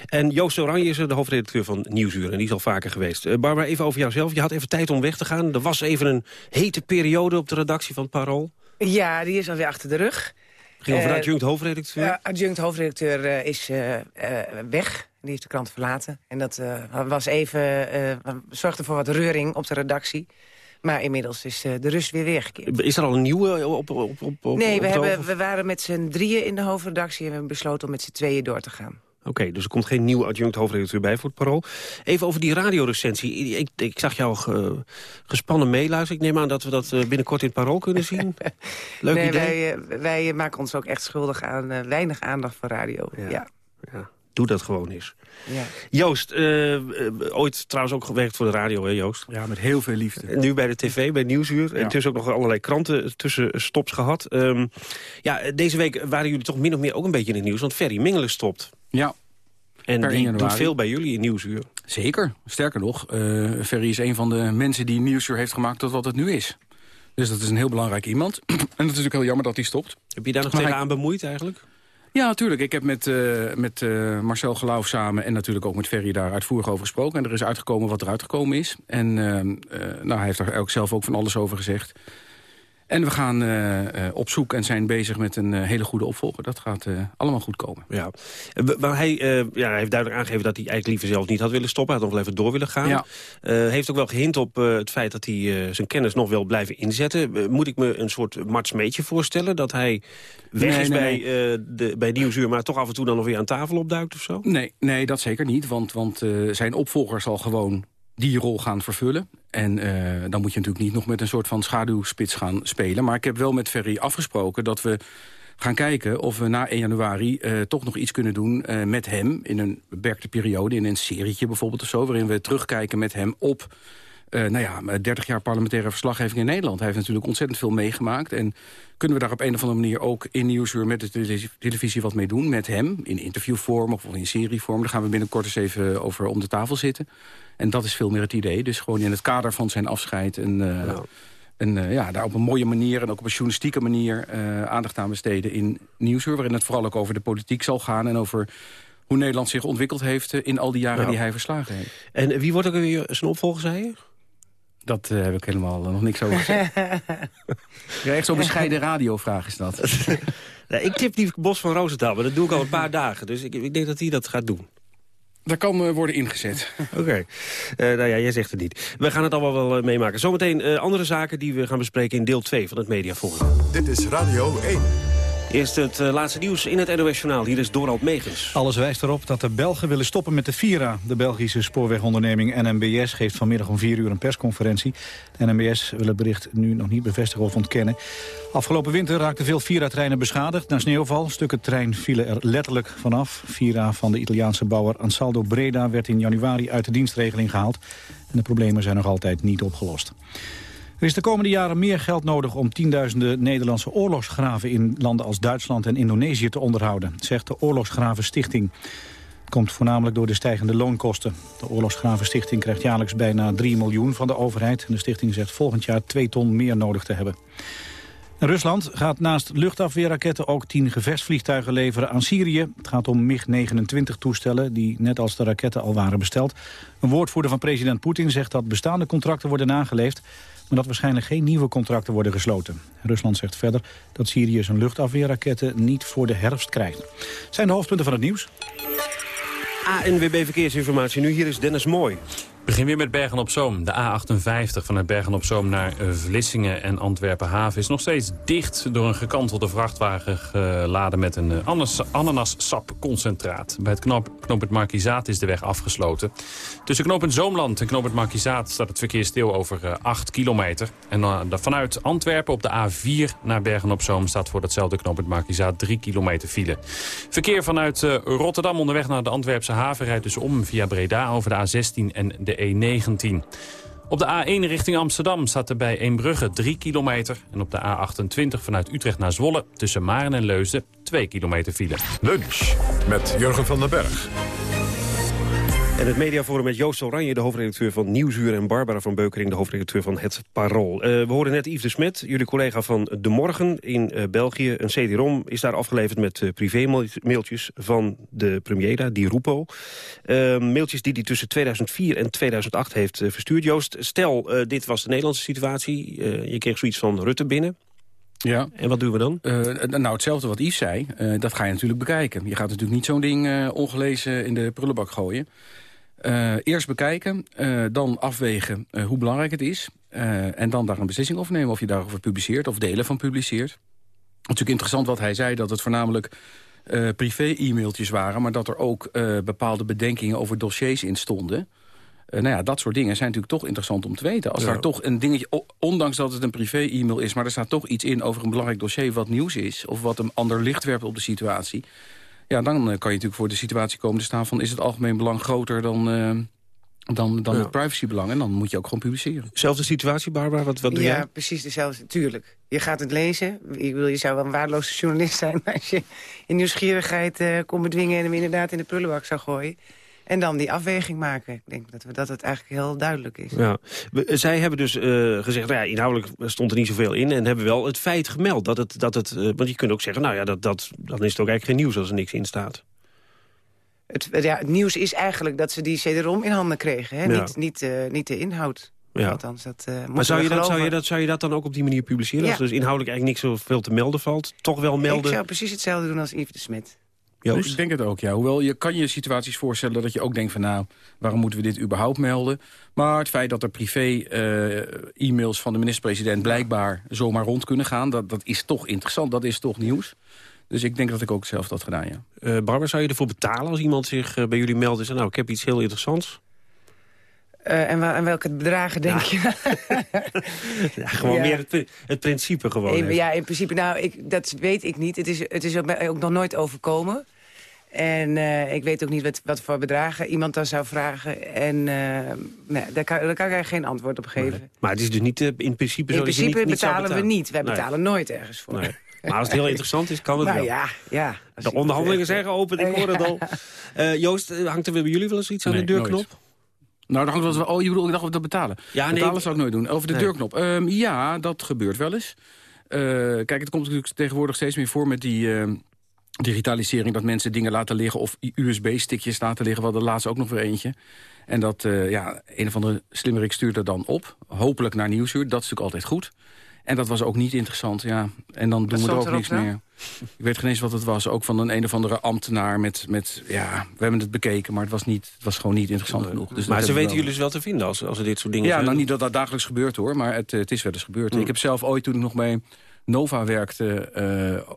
En Joost Oranje is er, de hoofdredacteur van Nieuwsuur, en die is al vaker geweest. Uh, Barbara, even over jouzelf. Je had even tijd om weg te gaan. Er was even een hete periode op de redactie van het Parool. Ja, die is alweer achter de rug. Ging over de adjunct hoofdredacteur? Ja, adjunct hoofdredacteur is weg. Die heeft de krant verlaten. En dat was even, zorgde voor wat reuring op de redactie. Maar inmiddels is de rust weer weergekeerd. Is er al een nieuwe op, op, op, op Nee, we, hebben, we waren met z'n drieën in de hoofdredactie... en we hebben besloten om met z'n tweeën door te gaan. Oké, okay, dus er komt geen nieuwe adjunct hoofdredacteur bij voor het Parool. Even over die radiorecensie. Ik, ik zag jou ge, gespannen meeluisteren. Ik neem aan dat we dat binnenkort in het Parool kunnen zien. Leuk nee, idee. Wij, wij maken ons ook echt schuldig aan weinig aandacht voor radio. Ja. ja. ja. Doe dat gewoon eens. Ja. Joost, uh, ooit trouwens ook gewerkt voor de radio, hè Joost? Ja, met heel veel liefde. Nu bij de tv, bij Nieuwsuur. Ja. En tussen ook nog allerlei kranten tussen stops gehad. Um, ja, deze week waren jullie toch min of meer ook een beetje in het nieuws. Want Ferry Mingelen stopt. Ja. En per die doet veel bij jullie in Nieuwsuur. Zeker. Sterker nog, uh, Ferry is een van de mensen die Nieuwsuur heeft gemaakt tot wat het nu is. Dus dat is een heel belangrijk iemand. en het is natuurlijk heel jammer dat hij stopt. Heb je daar nog tegenaan hij... bemoeid eigenlijk? Ja, natuurlijk. Ik heb met, uh, met uh, Marcel Geloof samen en natuurlijk ook met Ferry daar uitvoerig over gesproken. En er is uitgekomen wat er uitgekomen is. En uh, nou, hij heeft daar ook zelf ook van alles over gezegd. En we gaan op zoek en zijn bezig met een hele goede opvolger. Dat gaat allemaal goed komen. Ja. Maar hij, ja, hij heeft duidelijk aangegeven dat hij eigenlijk liever zelf niet had willen stoppen. Hij had nog wel even door willen gaan. Ja. heeft ook wel gehint op het feit dat hij zijn kennis nog wil blijven inzetten. moet ik me een soort Mart Smeetje voorstellen? Dat hij weg Nee, is nee, bij, uh, de, bij Nieuwsuur... maar toch af en toe dan nog weer aan tafel opduikt of zo? Nee, nee dat zeker niet. Want, want uh, zijn opvolger zal gewoon die rol gaan vervullen. En uh, dan moet je natuurlijk niet nog met een soort van schaduwspits gaan spelen. Maar ik heb wel met Ferry afgesproken dat we gaan kijken of we na 1 januari uh, toch nog iets kunnen doen uh, met hem... in een beperkte periode, in een serietje bijvoorbeeld of zo... waarin we terugkijken met hem op nou ja, 30 jaar parlementaire verslaggeving in Nederland. Hij heeft natuurlijk ontzettend veel meegemaakt. En kunnen we daar op een of andere manier ook in Nieuwsuur met de televisie wat mee doen? Met hem, in interviewvorm of in serievorm. Daar gaan we binnenkort eens even over om de tafel zitten. En dat is veel meer het idee. Dus gewoon in het kader van zijn afscheid... En, uh, ja. En uh, ja, daar op een mooie manier en ook op een journalistieke manier uh, aandacht aan besteden in Nieuwsuur. Waarin het vooral ook over de politiek zal gaan en over hoe Nederland zich ontwikkeld heeft in al die jaren ja. die hij verslagen heeft. En wie wordt ook weer zijn opvolger, zei je? Dat uh, heb ik helemaal nog niks over gezegd. ja, echt zo'n bescheiden radiovraag is dat. ja, ik tip die Bos van Roosentaal, maar dat doe ik al een paar dagen. Dus ik, ik denk dat hij dat gaat doen. Dat kan uh, worden ingezet. Oké. Okay. Uh, nou ja, jij zegt het niet. We gaan het allemaal wel uh, meemaken. Zometeen uh, andere zaken die we gaan bespreken in deel 2 van het Mediaforum. Dit is Radio 1. Eerst het uh, laatste nieuws in het NOS-journaal. Hier is Dorald Megens. Alles wijst erop dat de Belgen willen stoppen met de Vira. De Belgische spoorwegonderneming NMBS geeft vanmiddag om 4 uur een persconferentie. NMBS wil het bericht nu nog niet bevestigen of ontkennen. Afgelopen winter raakten veel Vira-treinen beschadigd. Na sneeuwval stukken trein vielen er letterlijk vanaf. Vira van de Italiaanse bouwer Ansaldo Breda werd in januari uit de dienstregeling gehaald. En de problemen zijn nog altijd niet opgelost. Er is de komende jaren meer geld nodig om tienduizenden Nederlandse oorlogsgraven in landen als Duitsland en Indonesië te onderhouden, zegt de Oorlogsgravenstichting. Het komt voornamelijk door de stijgende loonkosten. De Oorlogsgravenstichting krijgt jaarlijks bijna 3 miljoen van de overheid. De stichting zegt volgend jaar 2 ton meer nodig te hebben. En Rusland gaat naast luchtafweerraketten ook 10 gevechtsvliegtuigen leveren aan Syrië. Het gaat om MiG-29-toestellen die net als de raketten al waren besteld. Een woordvoerder van president Poetin zegt dat bestaande contracten worden nageleefd maar dat waarschijnlijk geen nieuwe contracten worden gesloten. Rusland zegt verder dat Syrië zijn luchtafweerraketten niet voor de herfst krijgt. Zijn de hoofdpunten van het nieuws? ANWB Verkeersinformatie. Nu hier is Dennis Mooi. Begin weer met Bergen-op-Zoom. De A58 vanuit Bergen-op-Zoom naar Vlissingen en Antwerpen-Haven... is nog steeds dicht door een gekantelde vrachtwagen geladen met een ananassapconcentraat. Bij het knop, knooppunt Markizaat is de weg afgesloten. Tussen knooppunt Zoomland en knooppunt Markizaat staat het verkeer stil over 8 kilometer. En vanuit Antwerpen op de A4 naar Bergen-op-Zoom staat voor datzelfde knooppunt Markizaat 3 kilometer file. Verkeer vanuit Rotterdam onderweg naar de Antwerpse haven rijdt dus om via Breda over de A16 en de E19. Op de A1 richting Amsterdam staat er bij Eembrugge 3 kilometer. En op de A28 vanuit Utrecht naar Zwolle tussen Maren en Leusden 2 kilometer file. Lunch met Jurgen van den Berg. En het mediaforum met Joost Oranje, de hoofdredacteur van Nieuwsuur... en Barbara van Beukering, de hoofdredacteur van Het Parool. Eh, we horen net Yves de Smet, jullie collega van De Morgen in uh, België. Een CD-ROM is daar afgeleverd met uh, privé-mailtjes van de premier, die Rupo. mailtjes die hij tussen 2004 en 2008 heeft verstuurd. Joost, stel, dit was de Nederlandse situatie. je kreeg zoiets van Rutte binnen. Ja. En wat doen we dan? nou, hetzelfde wat Yves zei, dat ga je natuurlijk bekijken. Je gaat natuurlijk niet zo'n ding ongelezen in de prullenbak gooien. Uh, eerst bekijken, uh, dan afwegen uh, hoe belangrijk het is. en dan daar een beslissing over nemen of je daarover publiceert of delen van publiceert. Natuurlijk interessant wat hij zei, dat het voornamelijk privé-e-mailtjes waren... maar dat er ook bepaalde bedenkingen over dossiers in stonden. nou ja, dat soort dingen zijn natuurlijk toch interessant om te weten. Als ja. daar toch een dingetje, ondanks dat het een privé-e-mail is... maar er staat toch iets in over een belangrijk dossier wat nieuws is... of wat een ander licht werpt op de situatie ja, dan kan je natuurlijk voor de situatie komen te staan van... is het algemeen belang groter dan, uh, dan, dan ja. het privacybelang? En dan moet je ook gewoon publiceren. Zelfde situatie, Barbara? Wat, wat doe ja, jij? Precies dezelfde. Tuurlijk. Je gaat het lezen. Ik wil, je zou wel een waardeloze journalist zijn... als je je nieuwsgierigheid uh, kon bedwingen... en hem inderdaad in de prullenbak zou gooien. En dan die afweging maken. Ik denk dat, we, dat het eigenlijk heel duidelijk is. Ja. Zij hebben dus uh, gezegd, nou ja, inhoudelijk stond er niet zoveel in... en hebben wel het feit gemeld. Dat het, dat het, uh, want je kunt ook zeggen, nou ja, dat, dat, dan is het ook eigenlijk geen nieuws als er niks in staat. Het, ja, het nieuws is eigenlijk dat ze die CD-ROM in handen kregen. Hè? Ja. Niet, niet, uh, niet de inhoud. Ja. Althans, dat, maar zou je dat, zou, je dat, zou je dat dan ook op die manier publiceren? Ja. Als er dus inhoudelijk eigenlijk niks zoveel te melden valt? Toch wel melden? Ik zou precies hetzelfde doen als Yves de Smet. Joost? Ik denk het ook, ja. Hoewel, je kan je situaties voorstellen dat je ook denkt van... nou, waarom moeten we dit überhaupt melden? Maar het feit dat er privé-e-mails uh, van de minister-president... blijkbaar zomaar rond kunnen gaan, dat, dat is toch interessant. Dat is toch nieuws. Dus ik denk dat ik ook zelf dat gedaan, ja. Uh, Barbara, zou je ervoor betalen als iemand zich uh, bij jullie meldt... en zegt, nou, ik heb iets heel interessants? Uh, en, en, welke bedragen denk ja. je? ja, gewoon ja. meer het, het, principe gewoon. In, ja, in principe, nou, ik, dat weet ik niet. Het is, het is ook, ook nog nooit overkomen. En uh, ik weet ook niet wat, wat, voor bedragen iemand dan zou vragen. En uh, nee, daar, kan, daar kan ik geen antwoord op geven. Nee. Maar het is dus niet uh, in principe zo In principe niet, betalen, niet we niet. Wij betalen nooit ergens voor. Nee. Maar als het heel interessant is, kan het nou, wel. Ja, ja. De onderhandelingen zeggen open, ik hoor het al. Joost, hangt er bij jullie wel eens iets aan de deurknop? Nooit. Nou, dan hangt wel oh, je bedoelt, ik dacht dat betalen. Ja, betalen nee, zou ik nooit doen. Over de nee. deurknop. Um, ja, dat gebeurt wel eens. Uh, kijk, het komt natuurlijk tegenwoordig steeds meer voor met die... Digitalisering, dat mensen dingen laten liggen... of USB-stickjes laten liggen. We hadden laatst ook nog weer eentje. En dat, uh, ja, een of andere slimmerik stuurt er dan op. Hopelijk naar Nieuwsuur, dat is natuurlijk altijd goed. En dat was ook niet interessant, ja. En dan doen we er ook niks wel? meer. Ik weet geen eens wat het was. Ook van een een of andere ambtenaar met... met ja, we hebben het bekeken, maar het was, niet, het was gewoon niet interessant genoeg. Dus maar ze weten wel... jullie dus wel te vinden als, als er dit soort dingen Ja, zijn? nou niet dat dat dagelijks gebeurt hoor, maar het, het is wel eens gebeurd. Mm. Ik heb zelf ooit toen ik nog bij Nova werkte...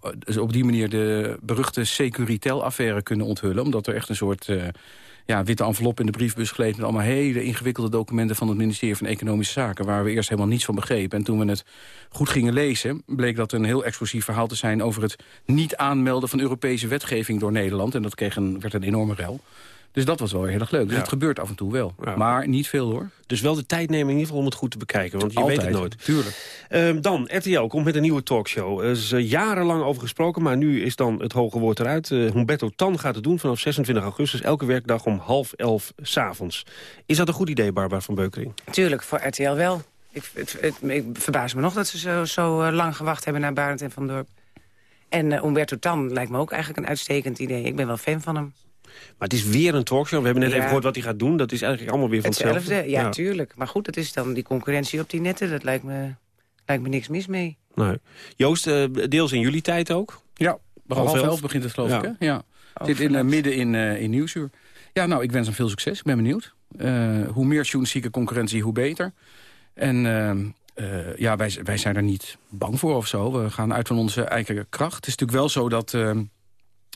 Uh, dus op die manier de beruchte Securitel-affaire kunnen onthullen. Omdat er echt een soort... Uh, ja, witte envelop in de briefbus geleid... met allemaal hele ingewikkelde documenten van het ministerie van Economische Zaken... waar we eerst helemaal niets van begrepen. En toen we het goed gingen lezen... bleek dat een heel explosief verhaal te zijn... over het niet aanmelden van Europese wetgeving door Nederland. En dat kreeg een, werd een enorme rel. Dus dat was wel heel erg leuk. Dus Ja. het gebeurt af en toe wel. Ja. Maar niet veel hoor. Dus wel de tijd nemen in ieder geval om het goed te bekijken. Want je Altijd, weet het nooit. Tuurlijk. Ehm, dan, RTL komt met een nieuwe talkshow. Er is eh, jarenlang over gesproken, maar nu is dan het hoge woord eruit. Eh, Humberto Tan gaat het doen vanaf 26 augustus. Elke werkdag om half elf s'avonds. Is dat een goed idee, Barbara van Beukering? Tuurlijk, voor RTL wel. Ik, het, het, ik verbaas me nog dat ze zo, zo uh, lang gewacht hebben naar Barend en Van Dorp. En uh, Umberto Tan lijkt me ook eigenlijk een uitstekend idee. Ik ben wel fan van hem. Maar het is weer een talkshow. We hebben net Ja. even gehoord wat hij gaat doen. Dat is eigenlijk allemaal weer van hetzelfde. Hetzelfde, ja, tuurlijk. Maar goed, dat is dan die concurrentie op die netten. Dat lijkt me, lijkt me niks mis mee. Nee. Joost, eh, deels in jullie tijd ook? Ja, half Half elf, elf begint het geloof Ja. ik. Hè? Ja. Zit in, eh, midden in, eh, in Nieuwsuur. Ja, nou, ik wens hem veel succes. Ik ben benieuwd. Eh, hoe meer journalistieke concurrentie, hoe beter. En ehm, eh, ja, wij, wij zijn er niet bang voor of zo. We gaan uit van onze eigen kracht. Het is natuurlijk wel zo dat...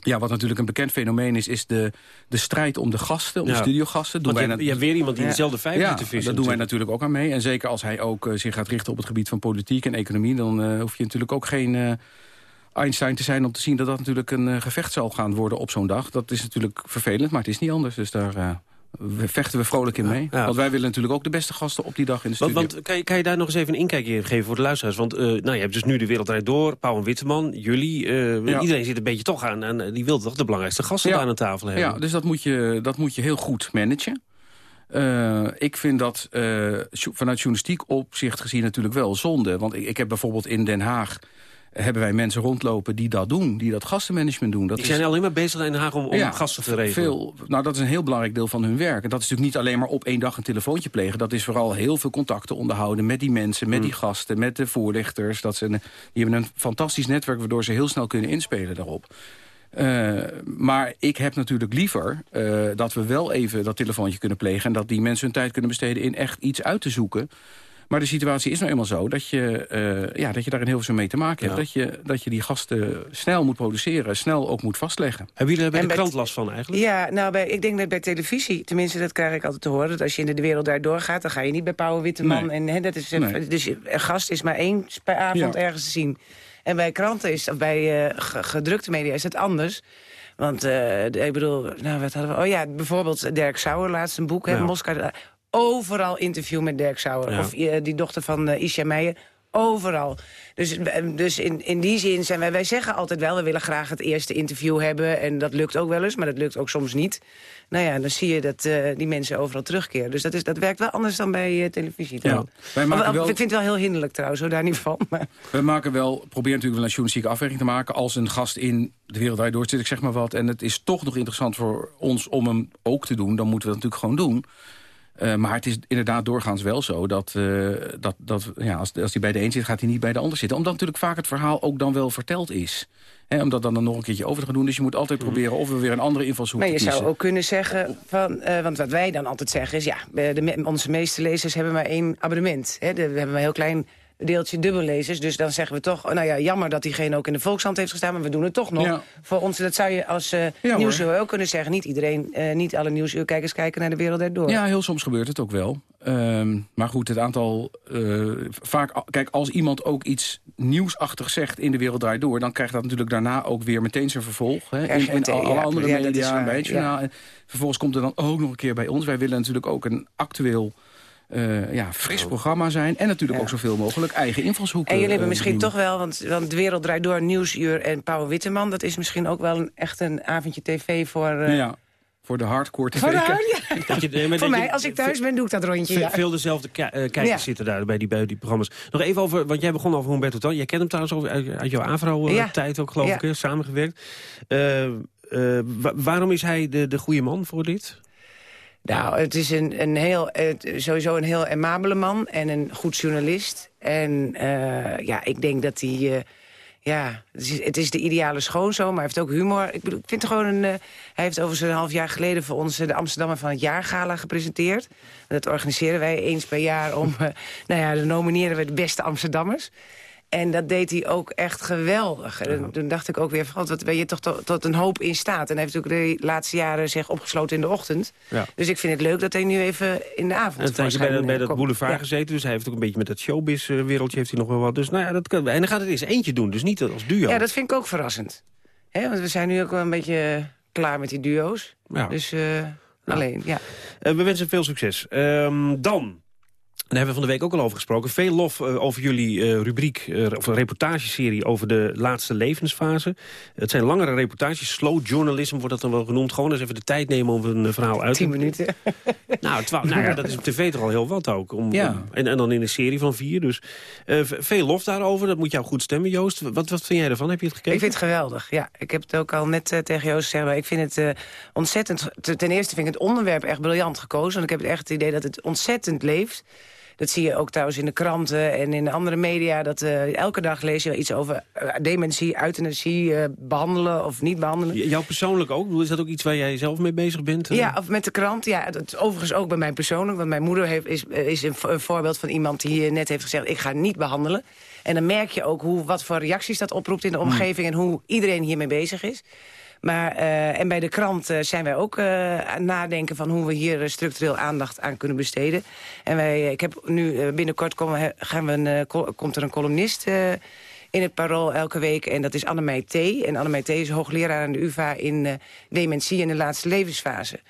ja, wat natuurlijk een bekend fenomeen is, is de, de strijd om de gasten, om Ja. de studiogasten. Want je, je hebt weer iemand die dezelfde vijf ja, vissen. dat doen wij natuurlijk. ook aan mee. En zeker als hij ook eh, zich gaat richten op het gebied van politiek en economie... dan eh, hoef je natuurlijk ook geen eh, Einstein te zijn om te zien... dat dat natuurlijk een gevecht zal gaan worden op zo'n dag. Dat is natuurlijk vervelend, maar het is niet anders. Dus daar, eh, we vechten we vrolijk in mee. Ja. Want wij willen natuurlijk ook de beste gasten op die dag in de Want, studio. want kan, je, kan je daar nog eens even een inkijkje in geven voor de luisteraars? Want eh, nou, je hebt dus nu de Wereldrijd Door, Pauw en Witteman, jullie. eh, Ja. Iedereen zit een beetje toch aan, aan die wil toch de belangrijkste gasten Ja. aan tafel hebben. Ja, dus dat moet je, dat moet je heel goed managen. Eh, ik vind dat vanuit journalistiek opzicht gezien natuurlijk wel zonde. Want ik, ik heb bijvoorbeeld in Den Haag... hebben wij mensen rondlopen die dat doen. Die dat gastenmanagement doen. Dat Die zijn alleen maar bezig in Den Haag om, om Ja, gasten te regelen. Veel, nou, dat is een heel belangrijk deel van hun werk. En dat is natuurlijk niet alleen maar op één dag een telefoontje plegen. Dat is vooral heel veel contacten onderhouden met die mensen, met Mm. die gasten, met de voorlichters. Dat ze een, die hebben een fantastisch netwerk waardoor ze heel snel kunnen inspelen daarop. Eh, maar ik heb natuurlijk liever eh, dat we wel even dat telefoontje kunnen plegen... en dat die mensen hun tijd kunnen besteden in echt iets uit te zoeken. Maar de situatie is nou eenmaal zo dat je, eh, ja, dat je daar een heel veel mee te maken hebt. Ja. Dat, je, dat je die gasten snel moet produceren, snel ook moet vastleggen. Hebben jullie er bij En de bij krant last van eigenlijk? Ja, nou, bij, ik denk dat bij televisie, tenminste dat krijg ik altijd te horen... dat als je in de wereld daar doorgaat, dan ga je niet bij Pauw Witteman. Nee. En, hè, dat is, Nee. Dus een gast is maar één per avond Ja. ergens te zien. En bij kranten is, of bij eh, ge- gedrukte media is het anders... Want eh, ik bedoel, nou, wat hadden we? Oh ja, bijvoorbeeld Dirk Sauer, laatst een boek, hè, Ja. Moskou. Overal interview met Dirk Sauer. Ja. Of eh, die dochter van eh, Isha Meijer. Overal. Dus, eh, dus in, in die zin zijn wij... Wij zeggen altijd wel, we willen graag het eerste interview hebben. En dat lukt ook wel eens, maar dat lukt ook soms niet. Nou ja, dan zie je dat eh, die mensen overal terugkeren. Dus dat, is, dat werkt wel anders dan bij eh, televisie. Ja. Wij maken Of- wel- Ik vind het wel heel hinderlijk trouwens, hoor, daar niet van. Maar... We maken wel, proberen natuurlijk wel een journalistieke afweging te maken... als een gast in de wereld door zit, ik zeg maar wat... en het is toch nog interessant voor ons om hem ook te doen... dan moeten we dat natuurlijk gewoon doen. Eh, maar het is inderdaad doorgaans wel zo dat, eh, dat, dat ja, als, als hij bij de een zit... gaat hij niet bij de ander zitten. Omdat natuurlijk vaak het verhaal ook dan wel verteld is. Hè, om dat dan, dan nog een keertje over te gaan doen. Dus je moet altijd proberen of we weer een andere invalshoek Maar je zou ook kunnen zeggen, van, eh, want wat wij dan altijd zeggen is... ja, de, onze meeste lezers hebben maar één abonnement. Hè? We hebben maar een heel klein deeltje dubbellezers. Dus dan zeggen we toch, oh, nou ja, jammer dat diegene ook in de Volkshand heeft gestaan... maar we doen het toch nog. Ja. Voor ons, dat zou je als uh, hoor. nieuwsuur ook kunnen zeggen. Niet iedereen, eh, niet alle nieuwsuurkijkers kijken naar de wereld erdoor. Ja, heel soms gebeurt het ook wel. Ehm, maar goed, het aantal... eh, vaak, kijk, als iemand ook iets nieuwsachtig zegt in de wereld draait door... dan krijgt dat natuurlijk daarna ook weer meteen zijn vervolg. Hè, in, alle ja. andere Ja, media, waar, bij het ja. journaal. En vervolgens komt er dan ook nog een keer bij ons. Wij willen natuurlijk ook een actueel... eh, ja, fris programma zijn. En natuurlijk ook zoveel mogelijk eigen invalshoeken. En jullie hebben eh, misschien toch wel, want, want de wereld draait door, Nieuwsuur en Pauw Witteman... dat is misschien ook wel een, echt een avondje tv voor... eh, Ja, voor de hardcore tv. Voor de hard- ja. Dat je- nee, Voor mij, je- als ik thuis ben, doe ik dat rondje. Ve- ja. Veel dezelfde ki- kijkers Ja. zitten daar bij die, bij die programma's. Nog even over, want jij begon over Humberto Tan. Jij kent hem trouwens over, uit, uit jouw Ja. AVRO-tijd ook, geloof Ja. ik, samengewerkt. Eh, eh, wa- waarom is hij de, de goede man voor dit? Nou, het is een, een heel, sowieso een heel amabele man en een goed journalist. En eh, ja, ik denk dat hij... eh, ja, het is, de ideale schoonzoon, maar hij heeft ook humor. Ik, bedoel, ik vind gewoon een... eh, hij heeft overigens een half jaar geleden voor ons de Amsterdammer van het Jaargala gepresenteerd. Dat organiseren wij eens per jaar om... nou ja, dan nomineren we de beste Amsterdammers. En dat deed hij ook echt geweldig. En toen dacht ik ook weer, van, wat ben je toch tot, tot een hoop in staat. En hij heeft natuurlijk de laatste jaren zich opgesloten in de ochtend. Ja. Dus ik vind het leuk dat hij nu even in de avond En tijdje bij, dat- bij dat boulevard Ja. gezeten. Dus hij heeft ook een beetje met dat showbiz-wereldje heeft hij nog wel wat. Dus nou ja, dat kan. En dan gaat het eens eentje doen, dus niet als duo. Ja, dat vind ik ook verrassend. Hè, want we zijn nu ook wel een beetje klaar met die duo's. Ja. Dus eh, alleen, ja. Eh, we wensen veel succes. Ehm, dan... Daar hebben we van de week ook al over gesproken. Veel lof eh, over jullie eh, rubriek, eh, of een reportageserie over de laatste levensfase. Het zijn langere reportages, slow journalism wordt dat dan wel genoemd. Gewoon eens even de tijd nemen om een verhaal uit te... Tien minuten. Nou, nou ja, dat is op tv toch al heel wat ook. Om, Ja. om- en, en dan in een serie van vier. Dus veel lof daarover. Dat moet jou goed stemmen, Joost. Wat, wat vind jij ervan? Heb je het gekeken? Ik vind het geweldig, ja. Ik heb het ook al net tegen Joost gezegd. Maar ik vind het ontzettend... te- Ten eerste vind ik het onderwerp echt briljant gekozen. Want ik heb het echt het idee dat het ontzettend leeft. Dat zie je ook trouwens in de kranten en in de andere media. Dat eh, elke dag lees je wel iets over eh, dementie, euthanasie, eh, behandelen of niet behandelen. J- Jou persoonlijk ook? Is dat ook iets waar jij zelf mee bezig bent? Ja, of met de krant. Ja, dat, overigens ook bij mij persoonlijk. Want mijn moeder heeft, is, is een, een voorbeeld van iemand die net heeft gezegd... ik ga niet behandelen. En dan merk je ook hoe, wat voor reacties dat oproept in de omgeving... en hoe iedereen hiermee bezig is. Maar, eh, en bij de krant eh, zijn wij ook eh, aan het nadenken... van hoe we hier structureel aandacht aan kunnen besteden. En wij, ik heb nu binnenkort komen, gaan we een, komt er een columnist... in het Parool elke week. En dat is Annemij T. En Annemij T. is hoogleraar aan de UvA in eh, dementie in de laatste levensfase.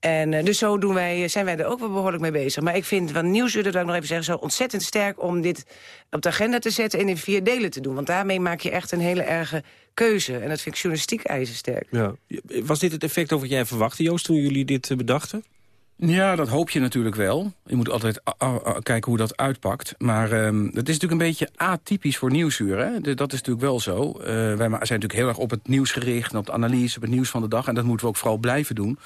En eh, dus zo doen wij, zijn wij er ook wel behoorlijk mee bezig. Maar ik vind van Nieuwsuur, dat wil ik nog even zeggen... zo ontzettend sterk om dit op de agenda te zetten... en in vier delen te doen. Want daarmee maak je echt een hele erge keuze. En dat vind ik journalistiek ijzersterk. Ja. Was dit het effect over wat jij verwachtte, Joost, toen jullie dit eh, bedachten? Ja, dat hoop je natuurlijk wel. Je moet altijd ah, ah, ah, kijken hoe dat uitpakt. Maar um, het is natuurlijk een beetje atypisch voor Nieuwsuur. Hè? De, dat is natuurlijk wel zo. Uh, wij zijn natuurlijk heel erg op het nieuws gericht... en op de analyse, op het nieuws van de dag. En dat moeten we ook vooral blijven doen.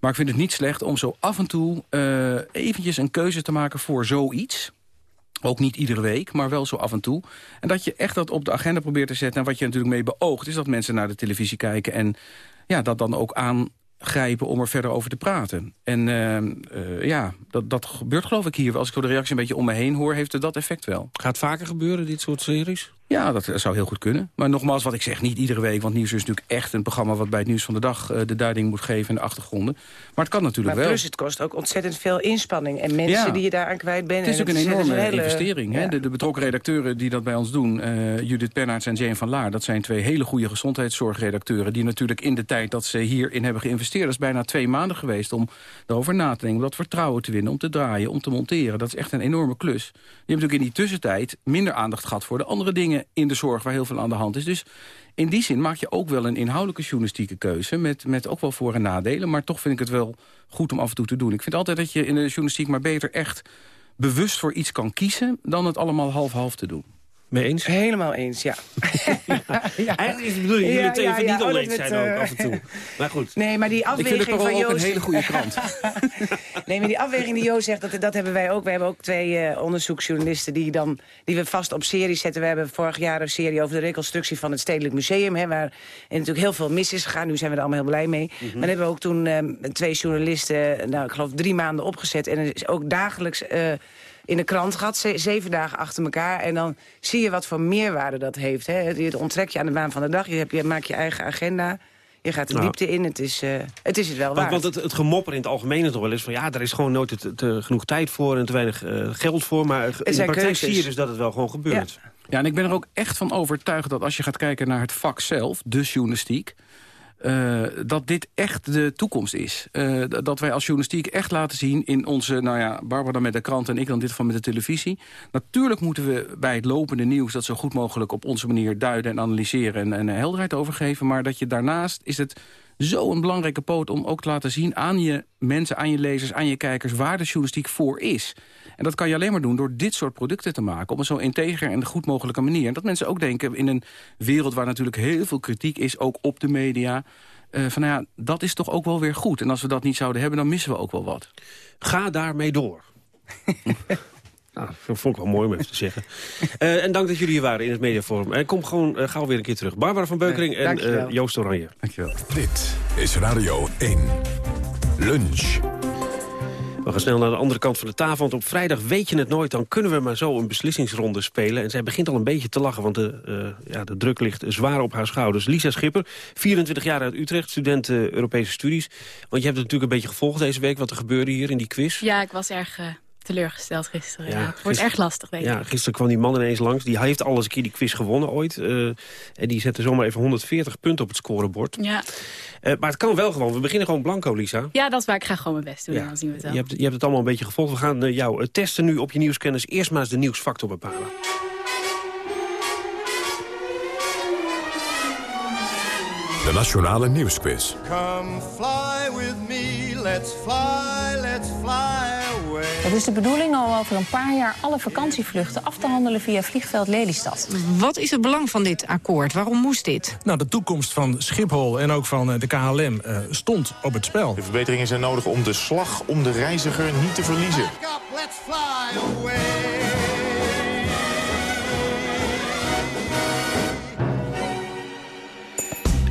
Maar ik vind het niet slecht om zo af en toe uh, eventjes een keuze te maken voor zoiets. Ook niet iedere week, maar wel zo af en toe. En dat je echt dat op de agenda probeert te zetten. En wat je natuurlijk mee beoogt, is dat mensen naar de televisie kijken... en ja, dat dan ook aan grijpen om er verder over te praten. En uh, uh, ja, dat, dat gebeurt geloof ik hier. Als ik de reactie een beetje om me heen hoor, heeft het dat effect wel. Gaat vaker gebeuren, dit soort series? Ja, dat zou heel goed kunnen. Maar nogmaals, wat ik zeg, niet iedere week. Want Nieuws is natuurlijk echt een programma... wat bij het nieuws van de dag uh, de duiding moet geven en de achtergronden. Maar het kan natuurlijk maar wel. plus het kost ook ontzettend veel inspanning. En mensen Ja. die je daaraan kwijt bent. Het is ook een enorme hele- investering. Hè? Ja. De, de betrokken redacteuren die dat bij ons doen, eh, Judith Pennaerts en Jane van Laar... dat zijn twee hele goede gezondheidszorgredacteuren... die natuurlijk in de tijd dat ze hierin hebben geïnvesteerd... dat is bijna twee maanden geweest om erover na te denken... om dat vertrouwen te winnen, om te draaien, om te monteren. Dat is echt een enorme klus. Je hebt natuurlijk in die tussentijd minder aandacht gehad... voor de andere dingen in de zorg waar heel veel aan de hand is. Dus in die zin maak je ook wel een inhoudelijke journalistieke keuze... met, met ook wel voor- en nadelen, maar toch vind ik het wel goed om af en toe te doen. Ik vind altijd dat je in de journalistiek maar beter echt bewust voor iets kan kiezen... dan het allemaal half-half te doen. Mee eens? Helemaal eens, ja. Eigenlijk is het bedoeling dat jullie het even niet oh, oneens het, zijn ook eh, af en toe. Maar goed. Nee, maar die Ik vind afweging het van Joost... een hele goede krant. nee, maar die afweging die Joost zegt, dat, dat hebben wij ook. We hebben ook twee eh, onderzoeksjournalisten die, dan, die we vast op series zetten. We hebben vorig jaar een serie over de reconstructie van het Stedelijk Museum. Hè, waar natuurlijk heel veel mis is gegaan. Nu zijn we er allemaal heel blij mee. Maar dan hebben we ook toen eh, twee journalisten, nou, ik geloof drie maanden opgezet. En het is ook dagelijks... eh, in de krant gehad, ze- zeven dagen achter elkaar. En dan zie je wat voor meerwaarde dat heeft. Hè. Het onttrek je aan de baan van de dag. Je, hebt, je maakt je eigen agenda. Je gaat de Nou. diepte in. Het is, eh, het is het wel Want, waard. want het, het gemopper in het algemeen is nog wel eens van... ja, daar is gewoon nooit te, te- genoeg tijd voor en te weinig eh, geld voor. Maar in de praktijk keuzes. zie je dus dat het wel gewoon gebeurt. Ja, en ik ben er ook echt van overtuigd dat als je gaat kijken naar het vak zelf, de journalistiek... eh, dat dit echt de toekomst is. Eh, dat wij als journalistiek echt laten zien in onze... nou ja, Barbara met de krant en ik dan dit van met de televisie. Natuurlijk moeten we bij het lopende nieuws... dat zo goed mogelijk op onze manier duiden en analyseren... en, en helderheid overgeven. Maar dat je daarnaast is het zo een belangrijke poot om ook te laten zien aan je mensen, aan je lezers, aan je kijkers... waar de journalistiek voor is. En dat kan je alleen maar doen door dit soort producten te maken... op een zo integer en goed mogelijke manier. En dat mensen ook denken in een wereld waar natuurlijk heel veel kritiek is... ook op de media, eh, van nou ja, dat is toch ook wel weer goed. En als we dat niet zouden hebben, dan missen we ook wel wat. Ga daarmee door. nou, dat vond ik wel mooi om even te zeggen. Eh, en dank dat jullie hier waren in het mediaforum. En kom gewoon eh, gauw weer een keer terug. Barbara van Beukering Ja, en eh, Joost Oranje. Dankjewel. Dit is Radio 1. Lunch. We gaan snel naar de andere kant van de tafel. Want op vrijdag weet je het nooit. Dan kunnen we maar zo een beslissingsronde spelen. En zij begint al een beetje te lachen. Want de, eh, ja, de druk ligt zwaar op haar schouders. Lisa Schipper, 24 jaar uit Utrecht. Student Europese studies. Want je hebt het natuurlijk een beetje gevolgd deze week. Wat er gebeurde hier in die quiz. Ja, ik was erg teleurgesteld gisteren. Ja, Ja, het wordt erg lastig, weet Ja, ik. gisteren kwam die man ineens langs. Die heeft al eens een keer die quiz gewonnen ooit. eh, en die zette zomaar even 140 punten op het scorebord. Ja. Eh, maar het kan wel gewoon. We beginnen gewoon blanco, Lisa. ja, dat is waar ik ga gewoon mijn best doen. Ja. Dan zien we het wel. Je hebt, je hebt het allemaal een beetje gevolgd. We gaan eh, jou testen nu op je nieuwskennis. Eerst maar eens de nieuwsfactor bepalen. De Nationale Nieuwsquiz. Come fly with me, let's fly, let's fly. Het is de bedoeling om over een paar jaar alle vakantievluchten af te handelen via vliegveld Lelystad. Wat is het belang van dit akkoord? Waarom moest dit? Nou, de toekomst van Schiphol en ook van eh, de KLM eh, stond op het spel. De verbeteringen zijn nodig om de slag om de reiziger niet te verliezen. Up, let's fly away.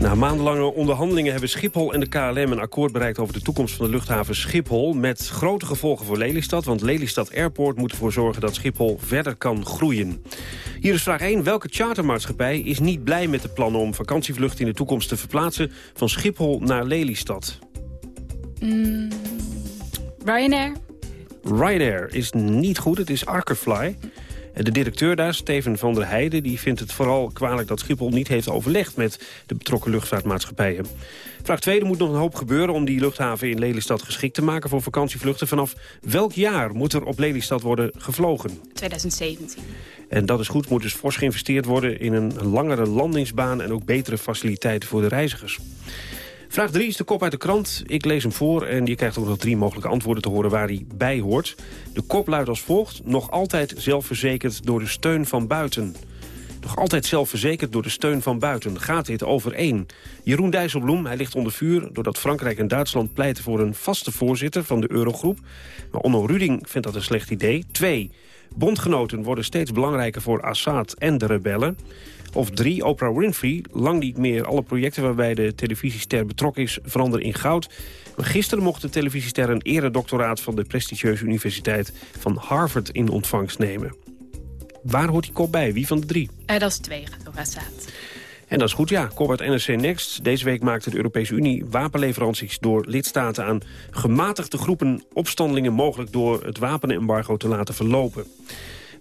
Na maandenlange onderhandelingen hebben Schiphol en de KLM een akkoord bereikt over de toekomst van de luchthaven Schiphol. Met grote gevolgen voor Lelystad, want Lelystad Airport moet ervoor zorgen dat Schiphol verder kan groeien. Hier is vraag 1. Welke chartermaatschappij is niet blij met de plannen om vakantievluchten in de toekomst te verplaatsen van Schiphol naar Lelystad? Mm, Ryanair? Ryanair is niet goed, het is Arkerfly. De directeur daar, Steven van der Heijden, die vindt het vooral kwalijk dat Schiphol niet heeft overlegd met de betrokken luchtvaartmaatschappijen. Vraag 2, er moet nog een hoop gebeuren om die luchthaven in Lelystad geschikt te maken voor vakantievluchten. Vanaf welk jaar moet er op Lelystad worden gevlogen? 2017. En dat is goed, moet dus fors geïnvesteerd worden in een langere landingsbaan en ook betere faciliteiten voor de reizigers. Vraag 3 is de kop uit de krant. Ik lees hem voor en je krijgt ook nog drie mogelijke antwoorden te horen waar hij bij hoort. De kop luidt als volgt. Nog altijd zelfverzekerd door de steun van buiten. Nog altijd zelfverzekerd door de steun van buiten. Gaat dit over één? Jeroen Dijsselbloem, hij ligt onder vuur... doordat Frankrijk en Duitsland pleiten voor een vaste voorzitter van de Eurogroep. Maar Onno Ruding vindt dat een slecht idee. Twee, bondgenoten worden steeds belangrijker voor Assad en de rebellen. Of drie, Oprah Winfrey, lang niet meer alle projecten waarbij de televisiester betrokken is, veranderen in goud. Maar gisteren mocht de televisiester een eredoctoraat van de prestigieuze universiteit van Harvard in ontvangst nemen. Waar hoort die kop bij? Wie van de drie? Eh, dat is twee, Assad. En dat is goed, ja. Kop uit NRC Next. Deze week maakte de Europese Unie wapenleveranties door lidstaten aan gematigde groepen opstandelingen mogelijk door het wapenembargo te laten verlopen.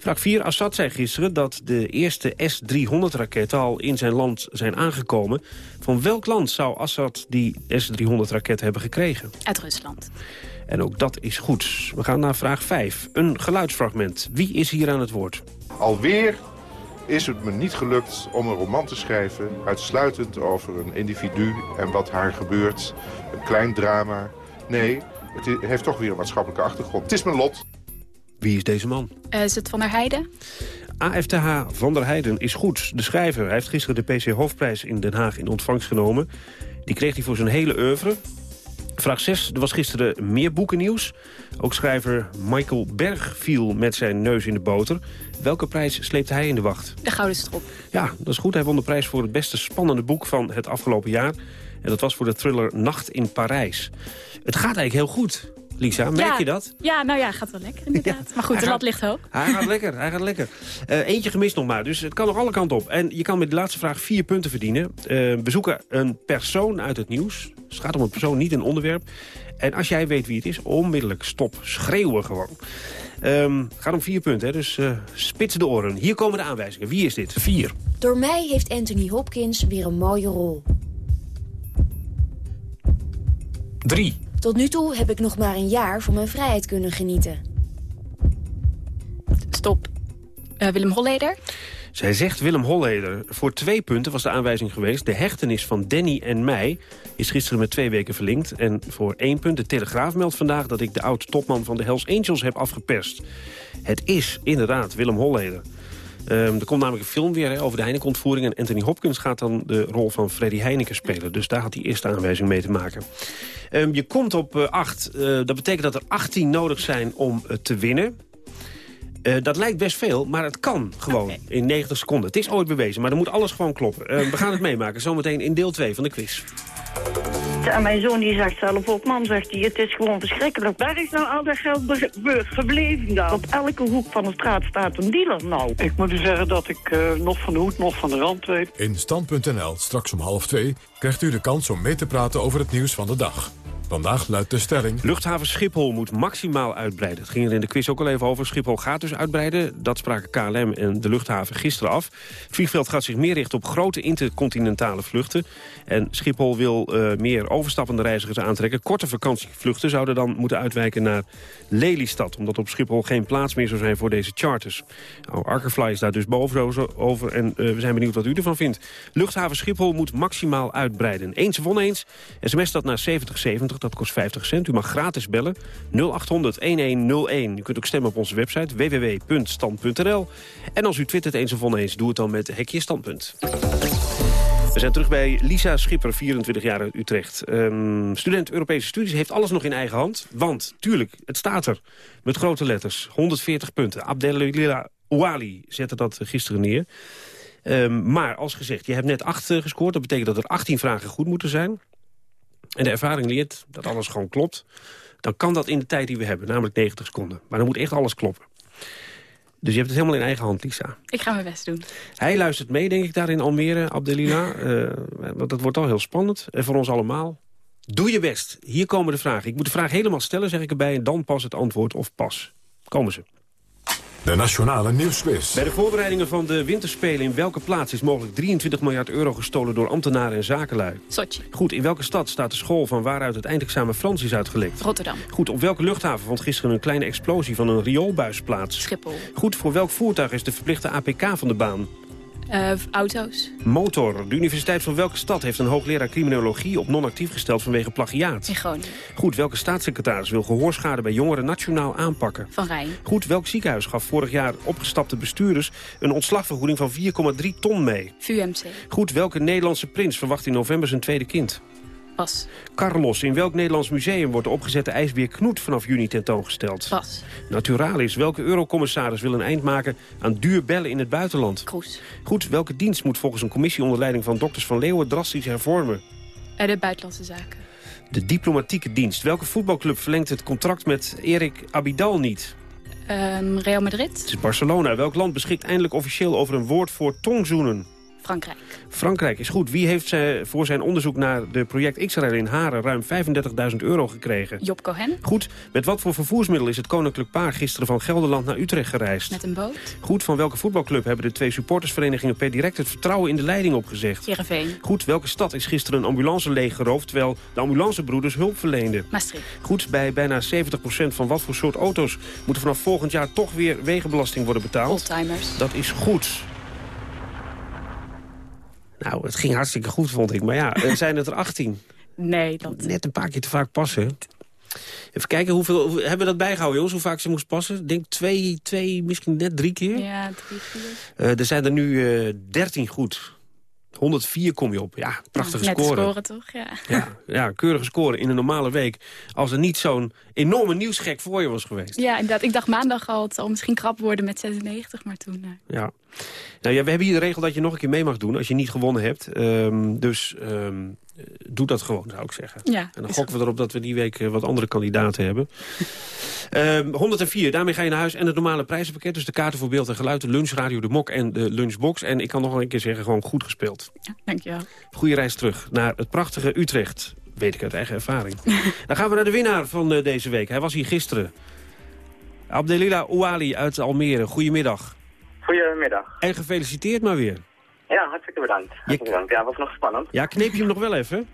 Vraag 4. Assad zei gisteren dat de eerste S-300-raketten al in zijn land zijn aangekomen. Van welk land zou Assad die S-300-raket hebben gekregen? Uit Rusland. En ook dat is goed. We gaan naar vraag 5. Een geluidsfragment. Wie is hier aan het woord? Alweer is het me niet gelukt om een roman te schrijven... uitsluitend over een individu en wat haar gebeurt. Een klein drama. Nee, het heeft toch weer een maatschappelijke achtergrond. Het is mijn lot. Wie is deze man? Eh, is het Van der Heijden? AFTH Van der Heijden is goed. De schrijver hij heeft gisteren de PC Hoofdprijs in Den Haag in ontvangst genomen. Die kreeg hij voor zijn hele oeuvre. Vraag 6. Er was gisteren meer boekennieuws. Ook schrijver Michael Berg viel met zijn neus in de boter. Welke prijs sleepte hij in de wacht? De Gouden Strop. Ja, dat is goed. Hij won de prijs voor het beste spannende boek van het afgelopen jaar. En dat was voor de thriller Nacht in Parijs. Het gaat eigenlijk heel goed, Lisa. Merk Ja. je dat? Ja, nou ja, gaat wel lekker inderdaad. Maar goed, Hij de lat ligt hoog. Hij gaat lekker, hij gaat lekker. Eh, eentje gemist nog maar, dus het kan nog alle kanten op. En je kan met de laatste vraag vier punten verdienen. Eh, we zoeken een persoon uit het nieuws. Het gaat om een persoon, niet een onderwerp. En als jij weet wie het is, onmiddellijk stop. Schreeuwen gewoon. Ehm gaat om vier punten, hè, dus eh, spits de oren. Hier komen de aanwijzingen. Wie is dit? Vier. Door mij heeft Anthony Hopkins weer een mooie rol. Drie. Tot nu toe heb ik nog maar een jaar van mijn vrijheid kunnen genieten. Stop. Eh, Willem Holleder? Zij zegt Willem Holleder. Voor twee punten was de aanwijzing geweest. De hechtenis van Danny en mij is gisteren met twee weken verlinkt. En voor één punt, de Telegraaf meldt vandaag... dat ik de oud-topman van de Hells Angels heb afgeperst. Het is inderdaad Willem Holleder. Ehm, er komt namelijk een film weer over de Heineken-ontvoering... en Anthony Hopkins gaat dan de rol van Freddy Heineken spelen. Dus daar had die eerste aanwijzing mee te maken. Ehm, je komt op 8. dat betekent dat er 18 nodig zijn om eh, te winnen. Eh, dat lijkt best veel, maar het kan gewoon in 90 seconden. Het is ooit bewezen, maar dan moet alles gewoon kloppen. Eh, we gaan het meemaken, zometeen in deel 2 van de quiz. Ja, mijn zoon die zegt zelf ook, mam zegt hij, het is gewoon verschrikkelijk. Waar is nou al dat geld gebleven dan? Op elke hoek van de straat staat een dealer nou. Ik moet u zeggen dat ik eh, nog van de hoed, nog van de rand weet. In Stand.nl, straks om half twee, krijgt u de kans om mee te praten over het nieuws van de dag. Vandaag luidt de stelling... Luchthaven Schiphol moet maximaal uitbreiden. Het ging er in de quiz ook al even over. Schiphol gaat dus uitbreiden. Dat spraken KLM en de luchthaven gisteren af. Het vliegveld gaat zich meer richten op grote intercontinentale vluchten. En Schiphol wil eh, meer overstappende reizigers aantrekken. Korte vakantievluchten zouden dan moeten uitwijken naar Lelystad. Omdat op Schiphol geen plaats meer zou zijn voor deze charters. Nou, Arkerfly is daar dus boven over. En eh, we zijn benieuwd wat u ervan vindt. Luchthaven Schiphol moet maximaal uitbreiden. Eens of oneens. SMS dat naar 7070, dat kost 50 cent. U mag gratis bellen. 0800 1101. U kunt ook stemmen op onze website www.stand.nl. En als u twittert eens of oneens, doe het dan met hekje standpunt. We zijn terug bij Lisa Schipper, 24 jaar uit Utrecht. Ehm, student Europese studies heeft alles nog in eigen hand. Want, tuurlijk, het staat er. Met grote letters. 140 punten. Abdelila Ouali zette dat gisteren neer. Ehm, maar als gezegd, je hebt net 8 eh, gescoord. Dat betekent dat er 18 vragen goed moeten zijn. En de ervaring leert dat alles gewoon klopt. Dan kan dat in de tijd die we hebben, namelijk 90 seconden. Maar dan moet echt alles kloppen. Dus je hebt het helemaal in eigen hand, Lisa. Ik ga mijn best doen. Hij luistert mee, denk ik, daar in Almere, Abdelila. Eh, want dat wordt al heel spannend. En voor ons allemaal. Doe je best. Hier komen de vragen. Ik moet de vraag helemaal stellen, zeg ik erbij. En dan pas het antwoord of pas. Komen ze. De Nationale Nieuwsquiz. Bij de voorbereidingen van de winterspelen in welke plaats is mogelijk 23 miljard euro gestolen door ambtenaren en zakenlui? Sochi. Goed, in welke stad staat de school van waaruit het eindexamen Frans is uitgelekt? Rotterdam. Goed, op welke luchthaven vond gisteren een kleine explosie van een rioolbuis plaats? Schiphol. Goed, voor welk voertuig is de verplichte APK van de baan? Eh, auto's. Motor. De Universiteit van welke stad heeft een hoogleraar criminologie op non-actief gesteld vanwege plagiaat? In Groningen. Goed, welke staatssecretaris wil gehoorschade bij jongeren nationaal aanpakken? Van Rijn. Goed, welk ziekenhuis gaf vorig jaar opgestapte bestuurders een ontslagvergoeding van 4,3 ton mee? VUMC. Goed, welke Nederlandse prins verwacht in november zijn tweede kind? Pas. Carlos, in welk Nederlands museum wordt de opgezette ijsbeer Knoet vanaf juni tentoongesteld? Pas. Naturalis, welke eurocommissaris wil een eind maken aan duur bellen in het buitenland? Kroes. Goed, welke dienst moet volgens een commissie onder leiding van dokters van Leeuwen drastisch hervormen? Uh, de buitenlandse zaken. De diplomatieke dienst. Welke voetbalclub verlengt het contract met Erik Abidal niet? Um, Real Madrid. Het is Barcelona. Welk land beschikt eindelijk officieel over een woord voor tongzoenen? Frankrijk. Frankrijk is goed. Wie heeft ze voor zijn onderzoek naar de project X-Rail in Haren ruim 35.000 euro gekregen? Job Cohen. Goed. Met wat voor vervoersmiddel is het koninklijk paar gisteren van Gelderland naar Utrecht gereisd? Met een boot. Goed. Van welke voetbalclub hebben de twee supportersverenigingen per direct het vertrouwen in de leiding opgezegd? Heerenveen. Goed. Welke stad is gisteren een ambulance leeggeroofd terwijl de ambulancebroeders hulp verleenden? Maastricht. Goed. Bij bijna 70% van wat voor soort auto's moet er vanaf volgend jaar toch weer wegenbelasting worden betaald? Oldtimers. Dat is goed. Nou, het ging hartstikke goed, vond ik. Maar ja, er zijn het er 18. Nee, dat... Net een paar keer te vaak passen. Even kijken, hoeveel hoe, hebben we dat bijgehouden, jongens? Hoe vaak ze moest passen? Ik denk twee, twee, misschien net drie keer. Ja, drie, vier. Uh, er zijn er nu uh, 13 goed. 104 kom je op. Ja, prachtige ja, score. scoren toch, ja. ja. Ja, keurige score in een normale week. Als er niet zo'n enorme nieuwsgek voor je was geweest. Ja, inderdaad. Ik dacht maandag al, het zal misschien krap worden met 96, maar toen... Uh... Ja. Nou ja, we hebben hier de regel dat je nog een keer mee mag doen als je niet gewonnen hebt. Um, dus um, doe dat gewoon, zou ik zeggen. Ja, en dan gokken we erop dat we die week uh, wat andere kandidaten hebben. um, 104, daarmee ga je naar huis. En het normale prijzenpakket, dus de kaarten voor beeld en geluid... de lunchradio, de mok en de lunchbox. En ik kan nog een keer zeggen, gewoon goed gespeeld. Ja, dankjewel. Goeie reis terug naar het prachtige Utrecht. Weet ik uit eigen ervaring. dan gaan we naar de winnaar van uh, deze week. Hij was hier gisteren. Abdelila Ouali uit Almere. Goedemiddag. Goedemiddag. En gefeliciteerd maar weer. Ja, hartstikke bedankt. Hartstikke bedankt. Ja, was nog spannend. Ja, kneep je hem nog wel even?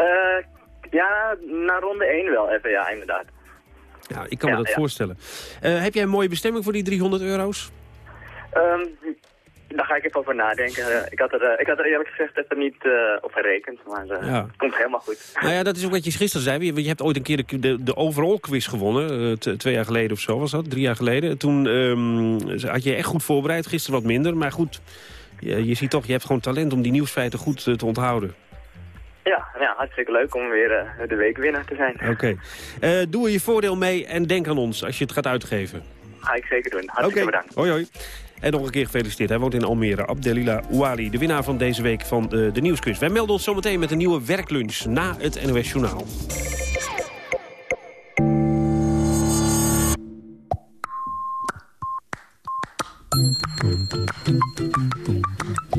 Uh, ja, na ronde 1 wel even, ja, inderdaad. Ja, ik kan me dat ja. voorstellen. Uh, heb jij een mooie bestemming voor die 300 euro's? Um, daar ga ik even over nadenken. Uh, ik, had er, uh, ik had er eerlijk gezegd even niet uh, op gerekend, maar ja. het komt helemaal goed. Nou ja, dat is ook wat je gisteren zei. Je, je hebt ooit een keer de, de, de overall quiz gewonnen. twee jaar geleden of zo was dat, drie jaar geleden. Toen um, had je echt goed voorbereid, gisteren wat minder. Maar goed, je, je ziet toch, je hebt gewoon talent om die nieuwsfeiten goed te onthouden. Ja, ja, hartstikke leuk om weer de weekwinnaar te zijn. Oké. Okay. doe er je voordeel mee en denk aan ons als je het gaat uitgeven. Ga ik zeker doen. Hartstikke okay. bedankt. Hoi hoi. En nog een keer gefeliciteerd. Hij woont in Almere. Abdelila Ouali, de winnaar van deze week van de, de Nieuwsquiz. Wij melden ons zometeen met een nieuwe werklunch na het NOS Journaal.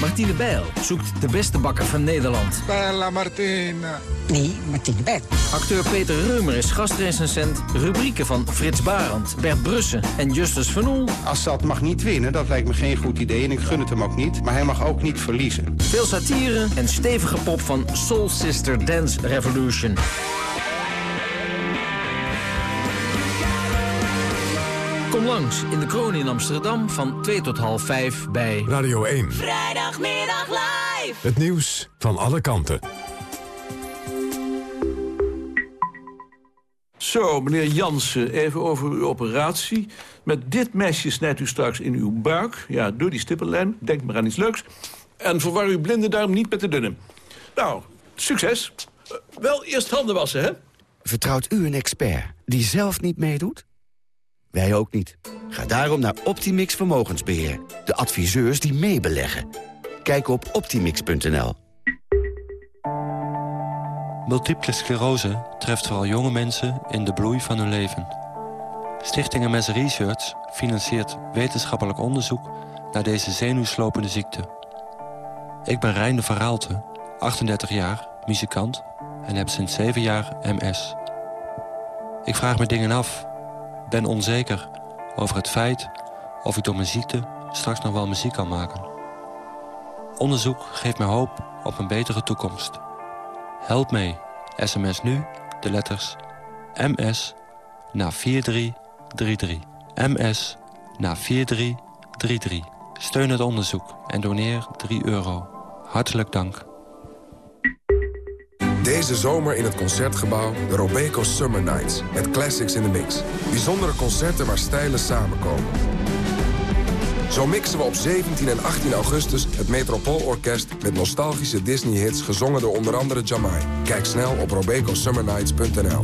Martine Bijl zoekt de beste bakker van Nederland. Bella Martina. Nee, Martine Bijl. Acteur Peter Reumer is gastrecensent. Rubrieken van Frits Barend, Bert Brussen en Justus Van Oel. Assad mag niet winnen, dat lijkt me geen goed idee. En ik gun het hem ook niet. Maar hij mag ook niet verliezen. Veel satire en stevige pop van Soul Sister Dance Revolution. Kom langs in de kroon in Amsterdam van 2 tot half 5 bij Radio 1. Vrijdagmiddag live. Het nieuws van alle kanten. Zo, meneer Jansen, even over uw operatie. Met dit mesje snijdt u straks in uw buik. Ja, door die stippenlijn. Denk maar aan iets leuks. En verwar uw blinde duim niet met de dunne. Nou, succes. Uh, wel eerst handen wassen, hè? Vertrouwt u een expert die zelf niet meedoet? Wij ook niet. Ga daarom naar Optimix Vermogensbeheer. De adviseurs die meebeleggen. Kijk op optimix.nl. Multiple sclerose treft vooral jonge mensen in de bloei van hun leven. Stichting MS Research financiert wetenschappelijk onderzoek naar deze zenuwslopende ziekte. Ik ben Reinde van Raalte, 38 jaar, muzikant... en heb sinds 7 jaar MS. Ik vraag me dingen af, ben onzeker over het feit... of ik door mijn ziekte straks nog wel muziek kan maken. Onderzoek geeft mij hoop op een betere toekomst. Help mee, sms nu, de letters MS naar 4333. MS naar 4333. Steun het onderzoek en doneer 3 euro. Hartelijk dank. Deze zomer in het Concertgebouw de Robeco Summer Nights. Met classics in the mix. Bijzondere concerten waar stijlen samenkomen. Zo mixen we op 17 en 18 augustus het Metropoolorkest... met nostalgische Disney-hits gezongen door onder andere Jamai. Kijk snel op robecosummernights.nl.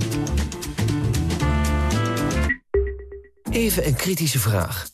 Even een kritische vraag.